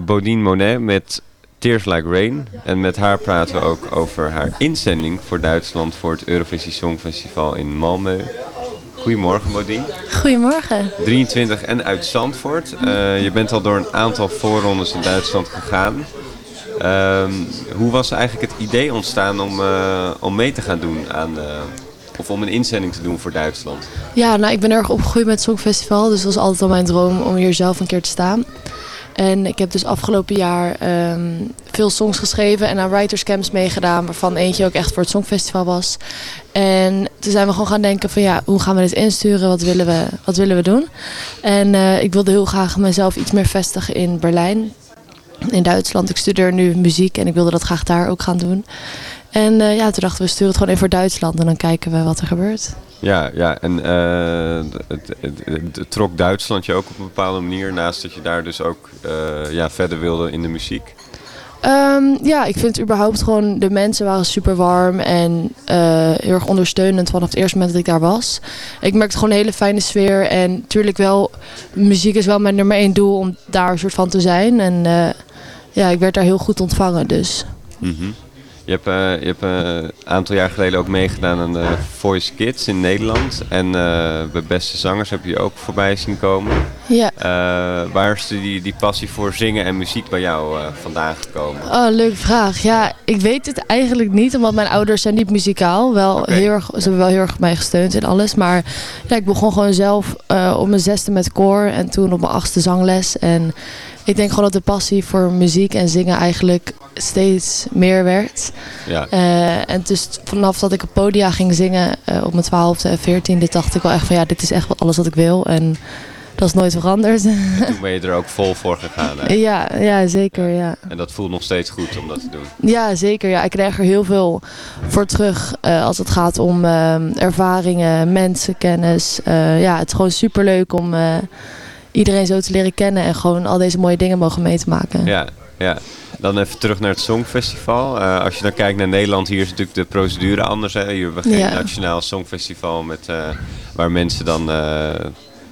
Bodine Monet met Tears Like Rain. En met haar praten we ook over haar inzending voor Duitsland voor het Eurovisie Songfestival in Malmö. Goedemorgen Bodine. Goedemorgen. 23 en uit Zandvoort. Eh, je bent al door een aantal voorrondes in Duitsland gegaan. Ehm, hoe was eigenlijk het idee ontstaan om, eh, om mee te gaan doen aan, eh, of om een inzending te doen voor Duitsland? Ja, nou, ik ben erg opgegroeid met het Songfestival. Dus het was altijd al mijn droom om hier zelf een keer te staan. En ik heb dus afgelopen jaar ehm, veel songs geschreven en aan writers camps meegedaan. Waarvan eentje ook echt voor het Songfestival was. En toen zijn we gewoon gaan denken van ja, hoe gaan we dit insturen? Wat willen we, wat willen we doen? En eh, ik wilde heel graag mezelf iets meer vestigen in Berlijn. In Duitsland. Ik studeer nu muziek en ik wilde dat graag daar ook gaan doen. En eh, ja, toen dachten we, sturen het gewoon even voor Duitsland en dan kijken we wat er gebeurt. Ja, ja en eh, het, het, het- het trok Duitsland je ook op een bepaalde manier, naast dat je daar dus ook eh, ja, verder wilde in de muziek. Ehm, ja, ik vind überhaupt gewoon, de mensen waren super warm en heel erg ondersteunend vanaf het eerste moment dat ik daar was. Ik merkte gewoon een hele fijne sfeer en natuurlijk wel, muziek is wel mijn nummer één doel om daar een soort van te zijn. En ja, ik werd daar heel goed ontvangen, dus. Mhm. Je hebt, eh, je hebt eh, een aantal jaar geleden ook meegedaan aan de Voice Kids in Nederland. En eh, bij Beste Zangers heb je ook voorbij zien komen. Ja. Eh, waar is die, die passie voor zingen en muziek bij jou eh, vandaan gekomen? Oh, leuke vraag. Ja, ik weet het eigenlijk niet, omdat mijn ouders zijn niet muzikaal. Wel heel erg, ze hebben wel heel erg mij gesteund in alles. Maar ja, ik begon gewoon zelf eh, op mijn zesde met koor en toen op mijn achtste zangles. En ik denk gewoon dat de passie voor muziek en zingen eigenlijk steeds meer werd. Ja. Eh, en dus vanaf dat ik op podia ging zingen eh, op mijn twaalfde en veertiende dacht ik wel echt van ja, dit is echt wel alles wat ik wil. En dat is nooit veranderd. Toen ben je er ook vol voor gegaan. hè? ja, ja, zeker. Ja. En dat voelt nog steeds goed om dat te doen. Ja, zeker. Ja. Ik krijg er heel veel voor terug eh, als het gaat om ehm, ervaringen, mensenkennis. Eh, ja, het is gewoon superleuk om iedereen zo te leren kennen en gewoon al deze mooie dingen mogen mee te maken. Ja, ja. Dan even terug naar het Songfestival. Eh, als je dan kijkt naar Nederland, hier is natuurlijk de procedure anders. Hè? Hier hebben we geen Ja. nationaal Songfestival met, eh, waar mensen dan, eh,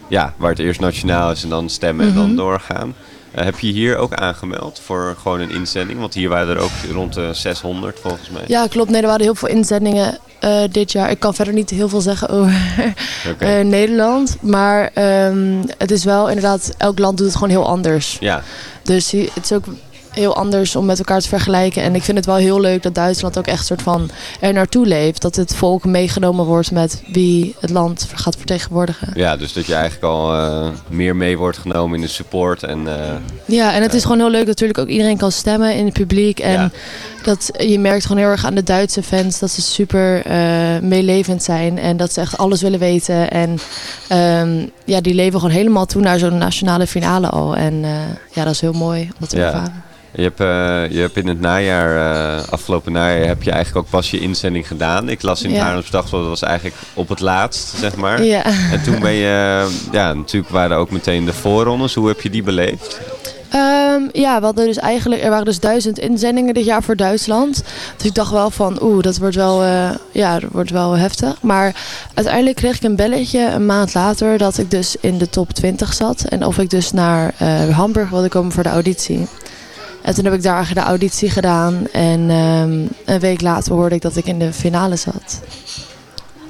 ja, waar het eerst nationaal is en dan stemmen en dan Mhm. doorgaan. Heb je hier ook aangemeld voor gewoon een inzending? Want hier waren er ook rond de 600 volgens mij. Ja, klopt. Nee, er waren heel veel inzendingen eh, dit jaar. Ik kan verder niet heel veel zeggen over eh, Nederland. Maar ehm, het is wel inderdaad, elk land doet het gewoon heel anders. Ja, Dus het is ook heel anders om met elkaar te vergelijken. En ik vind het wel heel leuk dat Duitsland ook echt soort van er naartoe leeft. Dat het volk meegenomen wordt met wie het land gaat vertegenwoordigen. ja, dus dat je eigenlijk al eh, meer mee wordt genomen in de support. En, eh, Ja, en het is gewoon heel leuk dat natuurlijk ook iedereen kan stemmen in het publiek. En Ja. dat je merkt gewoon heel erg aan de Duitse fans dat ze super eh, meelevend zijn. En dat ze echt alles willen weten. En ehm, ja, die leven gewoon helemaal toe naar zo'n nationale finale al. En eh, ja, dat is heel mooi om dat te Ja. ervaren. Je hebt, eh, je hebt in het najaar, eh, afgelopen najaar, heb je eigenlijk ook pas je inzending gedaan. Ik las in het Ja. Haarlems Dagblad, dat was eigenlijk op het laatst, zeg maar. Ja. En toen ben je, ja, natuurlijk waren ook meteen de voorrondes. Hoe heb je die beleefd? Ehm, ja, we hadden dus eigenlijk, er waren dus duizend inzendingen dit jaar voor Duitsland. Dus ik dacht wel van, oeh, dat wordt wel, eh, ja, dat wordt wel heftig. Maar uiteindelijk kreeg ik een belletje een maand later dat ik dus in de top 20 zat. En of ik dus naar Hamburg wilde komen voor de auditie. En toen heb ik daar de auditie gedaan. En ehm, een week later hoorde ik dat ik in de finale zat.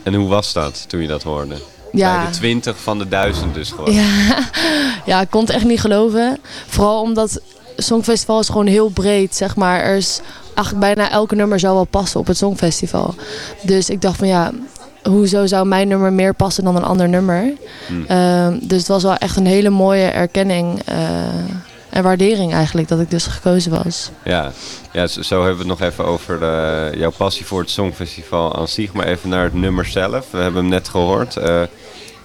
En hoe was dat toen je dat hoorde? Ja. Bij de 20 van de 1000 dus gewoon. Ja, ja, ik kon het echt niet geloven. Vooral omdat Songfestival is gewoon heel breed, zeg maar. Er is eigenlijk bijna elke nummer zou wel passen op het Songfestival. Dus ik dacht van ja, hoezo zou mijn nummer meer passen dan een ander nummer? Hmm. Ehm, dus het was wel echt een hele mooie erkenning eh, en waardering eigenlijk dat ik dus gekozen was. Ja, ja zo, zo hebben we het nog even over eh, jouw passie voor het Songfestival aan zich. Maar even naar het nummer zelf. We hebben hem net gehoord. eh,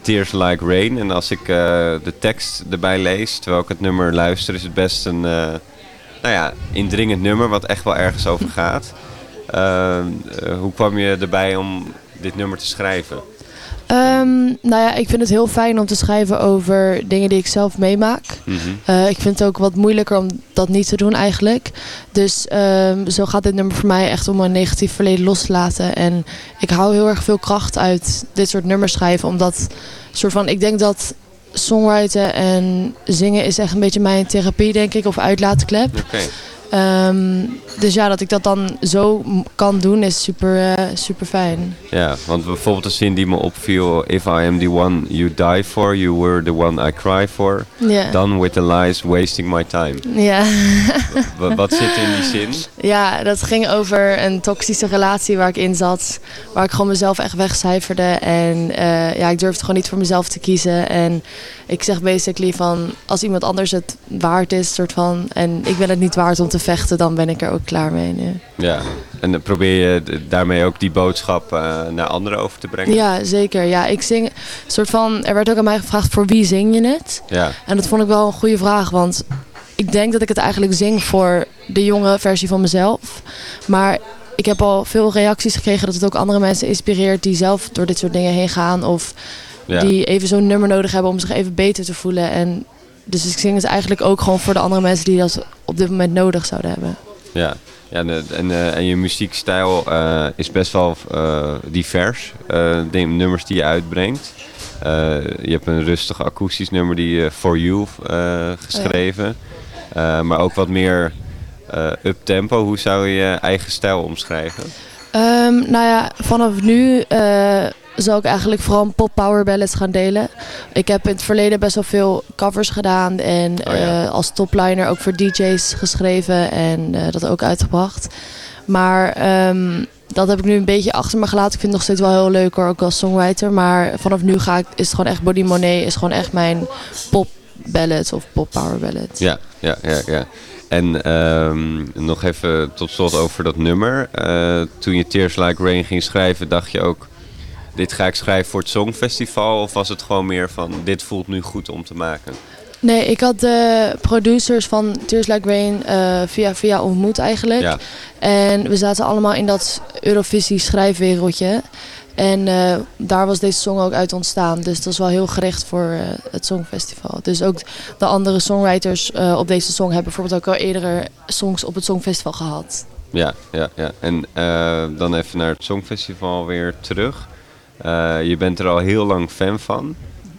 Tears Like Rain. En als ik eh, de tekst erbij lees, terwijl ik het nummer luister, is het best een nou ja, indringend nummer wat echt wel ergens over gaat. Eh, eh, hoe kwam je erbij om dit nummer te schrijven? Ehm, nou ja, ik vind het heel fijn om te schrijven over dingen die ik zelf meemaak. Mhm. Eh, ik vind het ook wat moeilijker om dat niet te doen eigenlijk. Dus ehm, zo gaat dit nummer voor mij echt om een negatief verleden los te laten. En ik hou heel erg veel kracht uit dit soort nummers schrijven. Omdat soort van, ik denk dat songwriten en zingen is echt een beetje mijn therapie denk ik. Of uitlaatklep. Oké. Ehm, dus ja, dat ik dat dan zo kan doen is super, eh, super fijn. Ja, want bijvoorbeeld de zin die me opviel. If I am the one you die for, you were the one I cry for. Done with the lies, wasting my time. Ja. Wa- wat zit in die zin? Ja, dat ging over een toxische relatie waar ik in zat. Waar ik gewoon mezelf echt wegcijferde. En eh, ja, ik durfde gewoon niet voor mezelf te kiezen. En ik zeg basically van, als iemand anders het waard is, soort van... en ik ben het niet waard om te vechten, dan ben ik er ook klaar mee nu. Ja, en dan probeer je daarmee ook die boodschap eh, naar anderen over te brengen? Ja, zeker. Ja, ik zing soort van... Er werd ook aan mij gevraagd, voor wie zing je het? Ja. En dat vond ik wel een goede vraag, want ik denk dat ik het eigenlijk zing voor de jonge versie van mezelf. Maar ik heb al veel reacties gekregen dat het ook andere mensen inspireert die zelf door dit soort dingen heen gaan. Of Ja. die even zo'n nummer nodig hebben om zich even beter te voelen. En dus ik zing het eigenlijk ook gewoon voor de andere mensen die dat op dit moment nodig zouden hebben. Ja, ja en, eh, en, en je muziekstijl eh, is best wel eh, divers. de nummers die je uitbrengt. Je hebt een rustig akoestisch nummer die For You geschreven. Eh, maar ook wat meer eh up-tempo. Hoe zou je je eigen stijl omschrijven? Ehm, nou ja, vanaf nu zal ik eigenlijk vooral pop power ballads gaan delen. Ik heb in het verleden best wel veel covers gedaan en Oh ja. eh, als topliner ook voor DJ's geschreven en eh, dat ook uitgebracht. Maar ehm, dat heb ik nu een beetje achter me gelaten. Ik vind het nog steeds wel heel leuk hoor, ook als songwriter. Maar vanaf nu ga ik, is het gewoon echt Body Monet, is gewoon echt mijn pop ballad of pop power ballad. Ja, ja, ja, ja. En ehm, nog even tot slot over dat nummer. Eh, toen je Tears Like Rain ging schrijven, dacht je ook... Dit ga ik schrijven voor het Songfestival? Of was het gewoon meer van, dit voelt nu goed om te maken? Nee, ik had de producers van Tears Like Rain eh, via via ontmoet eigenlijk. Ja. En we zaten allemaal in dat Eurovisie schrijfwereldje. En eh, daar was deze song ook uit ontstaan. Dus dat is wel heel gericht voor eh, het Songfestival. Dus ook de andere songwriters op deze song hebben bijvoorbeeld ook al eerdere songs op het Songfestival gehad. Ja, ja, ja. En dan even naar het Songfestival weer terug. Eh, je bent er al heel lang fan van.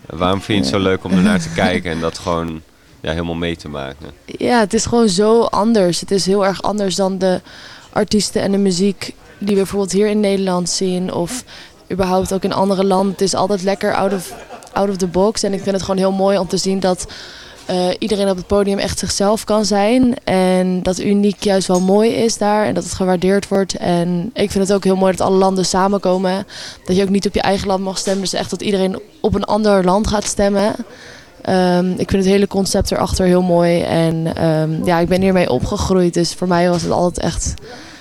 Waarom vind je het zo leuk om ernaar te kijken en dat gewoon ja, helemaal mee te maken? Ja, het is gewoon zo anders. Het is heel erg anders dan de artiesten en de muziek die we bijvoorbeeld hier in Nederland zien. Of überhaupt ook in andere landen. Het is altijd lekker out of, out of the box. En ik vind het gewoon heel mooi om te zien dat eh, iedereen op het podium echt zichzelf kan zijn. En dat uniek juist wel mooi is daar. En dat het gewaardeerd wordt. En ik vind het ook heel mooi dat alle landen samenkomen. Dat je ook niet op je eigen land mag stemmen. Dus echt dat iedereen op een ander land gaat stemmen. Ehm, ik vind het hele concept erachter heel mooi. En ehm, ja, ik ben hiermee opgegroeid. Dus voor mij was het altijd echt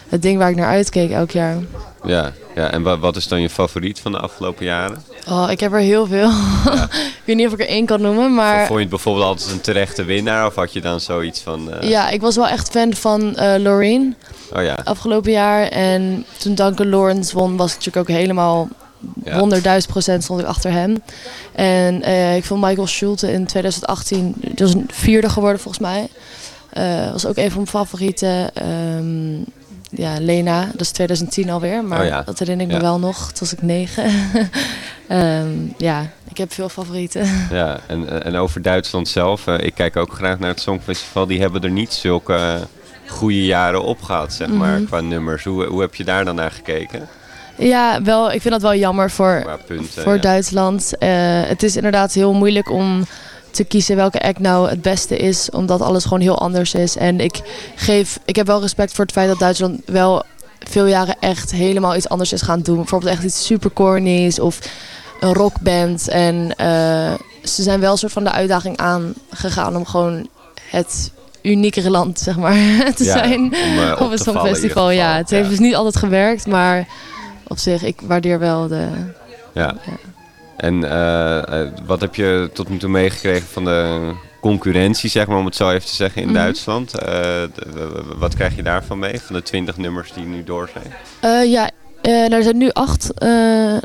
het ding waar ik naar uitkeek elk jaar. Ja, ja. en wa- wat is dan je favoriet van de afgelopen jaren? Oh, ik heb er heel veel. ik weet niet of ik er één kan noemen, maar... Vond je het bijvoorbeeld altijd een terechte winnaar of had je dan zoiets van... eh, Ja, ik was wel echt fan van eh Loreen Oh ja, afgelopen jaar. En toen Duncan Lawrence won, was ik natuurlijk ook helemaal Ja. 100.000 procent stond ik achter hem. En eh, ik vond Michael Schulte in 2018, dat was een vierde geworden volgens mij. Eh, was ook een van mijn favorieten. Ehm, ja, Lena, dat is 2010 alweer, maar Oh ja. dat herinner ik Ja. me wel nog. Toen was ik negen. Ehm, ja, ik heb veel favorieten. ja. En, en over Duitsland zelf, eh, ik kijk ook graag naar het Songfestival. Die hebben er niet zulke goede jaren op gehad, zeg maar, Mhm. qua nummers. Hoe, hoe heb je daar dan naar gekeken? Ja, wel, ik vind dat wel jammer voor, punten, voor ja. Duitsland. Eh, het is inderdaad heel moeilijk om te kiezen welke act nou het beste is, omdat alles gewoon heel anders is. En ik, geef, ik heb wel respect voor het feit dat Duitsland wel veel jaren echt helemaal iets anders is gaan doen. Bijvoorbeeld echt iets super cornies of een rockband. En eh, ze zijn wel een soort van de uitdaging aangegaan om gewoon het uniekere land, zeg maar, te Ja, zijn om, eh, op op het Songfestival. Ja, het heeft dus niet altijd gewerkt, maar op zich, ik waardeer wel de... Ja. En eh, eh, wat heb je tot nu toe meegekregen van de concurrentie, zeg maar, om het zo even te zeggen, in Mhm. Duitsland? Eh, wat krijg je daarvan mee, van de 20 nummers die nu door zijn? Ja, er zijn nu acht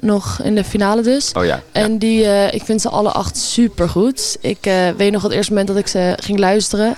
nog in de finale dus. Oh ja. En die, ik vind ze alle acht super goed. Ik weet nog het eerste moment dat ik ze ging luisteren.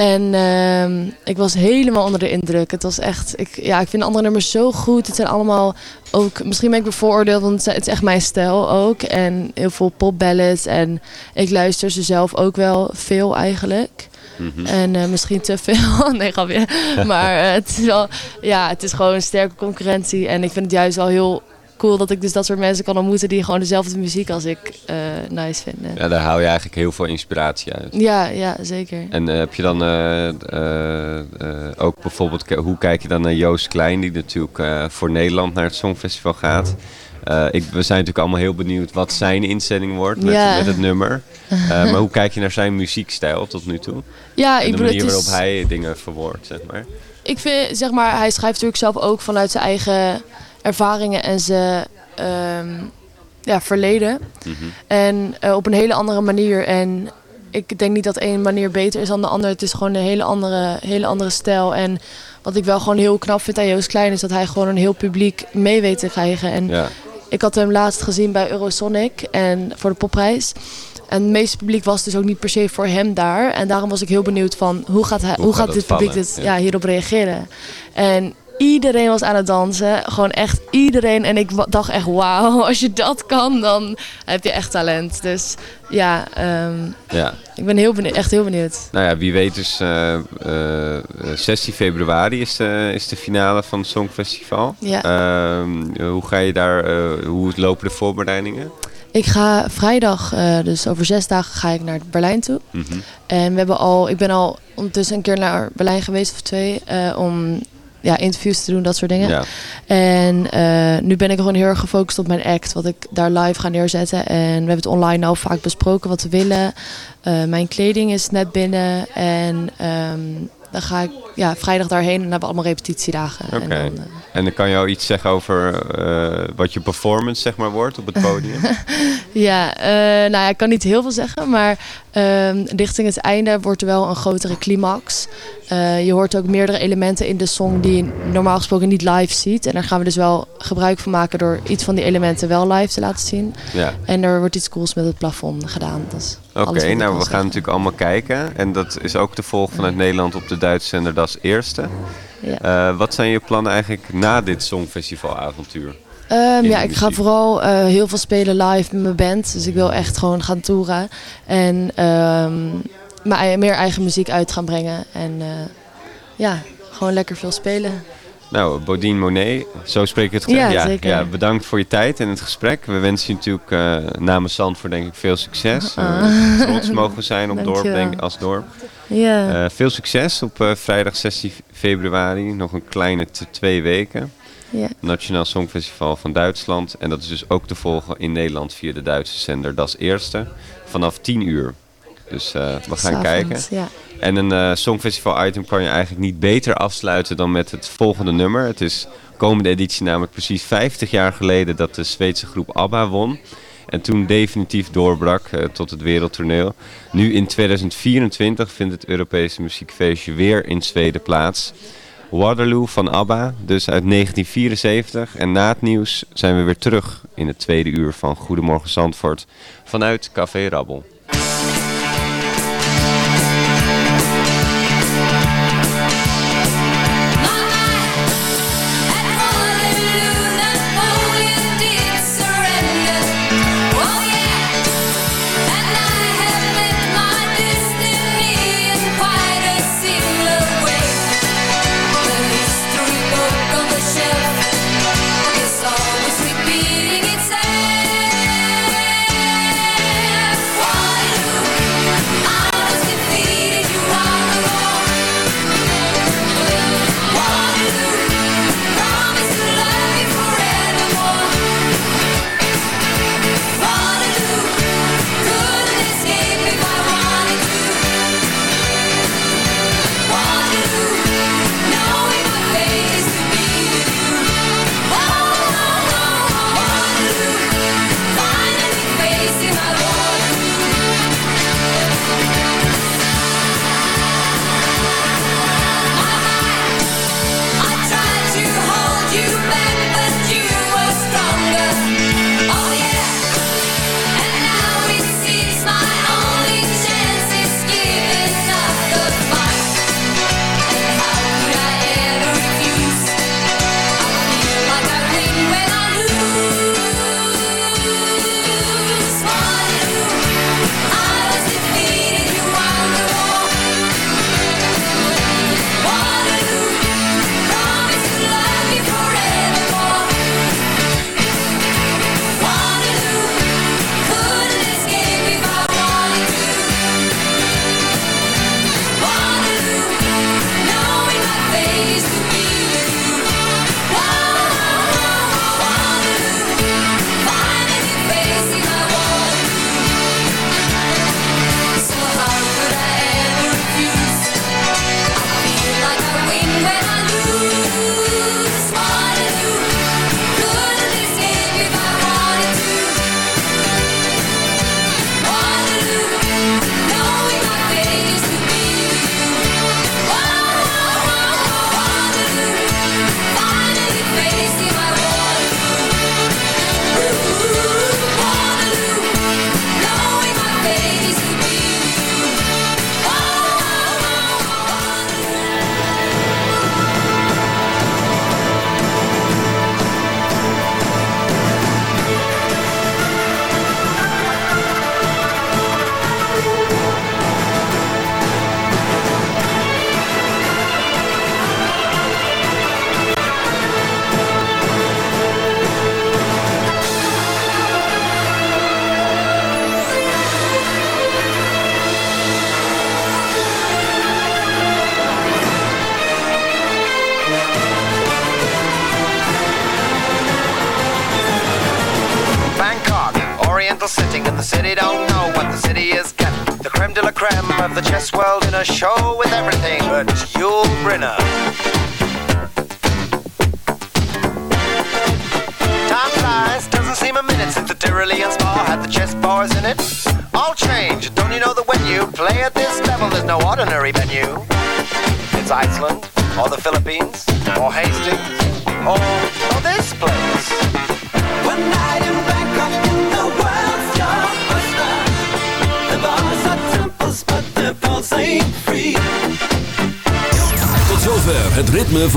En ehm, ik was helemaal onder de indruk. Het was echt, ik, ja, ik vind de andere nummers zo goed. Het zijn allemaal ook, misschien ben ik bevooroordeeld, want het is- echt mijn stijl ook. En heel veel popballads. En ik luister ze zelf ook wel veel eigenlijk. Mhm. En eh, misschien te veel. nee, grapje. Maar eh, het is wel, ja, het is gewoon een sterke concurrentie. En ik vind het juist wel heel cool dat ik dus dat soort mensen kan ontmoeten die gewoon dezelfde muziek als ik eh, nice vinden. Ja, daar haal je eigenlijk heel veel inspiratie uit. Ja, ja, zeker. En eh, heb je dan eh, ook bijvoorbeeld, hoe kijk je dan naar Joost Klein, die natuurlijk voor Nederland naar het Songfestival gaat? Ik, we zijn natuurlijk allemaal heel benieuwd wat zijn inzending wordt met, Ja. met het nummer. Maar hoe kijk je naar zijn muziekstijl tot nu toe? Ja, en ik de bedoel, manier waarop is- hij dingen verwoordt, zeg maar. Ik vind, zeg maar, hij schrijft natuurlijk zelf ook vanuit zijn eigen ervaringen en zijn ehm, ja, verleden. Mhm. En eh, op een hele andere manier. En ik denk niet dat één manier beter is dan de andere. Het is gewoon een hele andere, hele andere stijl. En wat ik wel gewoon heel knap vind aan Joost Klein is dat hij gewoon een heel publiek mee weet te krijgen. En Ja. ik had hem laatst gezien bij Eurosonic en voor de popprijs. En het meeste publiek was dus ook niet per se voor hem daar. En daarom was ik heel benieuwd van hoe gaat, hij, Hoe hoe gaat dit publiek dit, Ja. ja, hierop reageren. En iedereen was aan het dansen. Gewoon echt iedereen. En ik dacht echt, wauw, als je dat kan, dan heb je echt talent. Dus ja, ehm, Ja. ik ben heel benieuwd, echt heel benieuwd. Nou ja, wie weet dus eh, eh, 16 februari is de, is de finale van het Songfestival. Ja. Ehm, hoe ga je daar, eh, hoe lopen de voorbereidingen? Ik ga vrijdag, eh, dus over zes dagen, ga ik naar Berlijn toe. Mhm. En we hebben al, ik ben al ondertussen een keer naar Berlijn geweest of twee. eh, om ja, interviews te doen, dat soort dingen. Ja. En eh, nu ben ik gewoon heel erg gefocust op mijn act. Wat ik daar live ga neerzetten. En we hebben het online al vaak besproken wat we willen. Eh, mijn kleding is net binnen. En ehm, dan ga ik ja, vrijdag daarheen en dan hebben we allemaal repetitiedagen. Oké. En dan, eh, En dan kan je al iets zeggen over eh, wat je performance zeg maar wordt op het podium. Ja, eh, nou ja, ik kan niet heel veel zeggen, maar ehm, richting het einde wordt er wel een grotere climax. Je hoort ook meerdere elementen in de song die je normaal gesproken niet live ziet. En daar gaan we dus wel gebruik van maken door iets van die elementen wel live te laten zien. Ja. En er wordt iets cools met het plafond gedaan. Is Oké, nou we gaan natuurlijk allemaal kijken. En dat is ook te volgen vanuit Nederland op de Duitse zender Das Eerste. Ja. Eh, wat zijn je plannen eigenlijk na dit Songfestivalavontuur? Ehm, ja, de ik ga vooral eh, heel veel spelen live met mijn band. Dus ik wil echt gewoon gaan toeren. En ei- meer eigen muziek uit gaan brengen. En eh, ja, gewoon lekker veel spelen. Nou, Bodine Monet, zo spreek ik het goed. Ja, bedankt voor je tijd en het gesprek. We wensen je natuurlijk eh, namens Zandvoort denk ik veel succes. Ah. trots mogen zijn op dorp, denk ik, als dorp. Ja. Eh, veel succes op vrijdag 16 februari, nog een kleine twee weken. Ja. Nationaal Songfestival van Duitsland. En dat is dus ook te volgen in Nederland via de Duitse zender Das Eerste. Vanaf 10 uur. Dus eh, we gaan kijken. ja. En een eh, Songfestival item kan je eigenlijk niet beter afsluiten dan met het volgende nummer. Het is komende editie namelijk precies 50 jaar geleden dat de Zweedse groep ABBA won. En toen definitief doorbrak eh, tot het wereldtoneel. Nu in 2024 vindt het Europese muziekfeestje weer in Zweden plaats. Waterloo van ABBA, dus uit 1974. En na het nieuws zijn we weer terug in het tweede uur van Goedemorgen Zandvoort vanuit Café Rabbel. Show with everything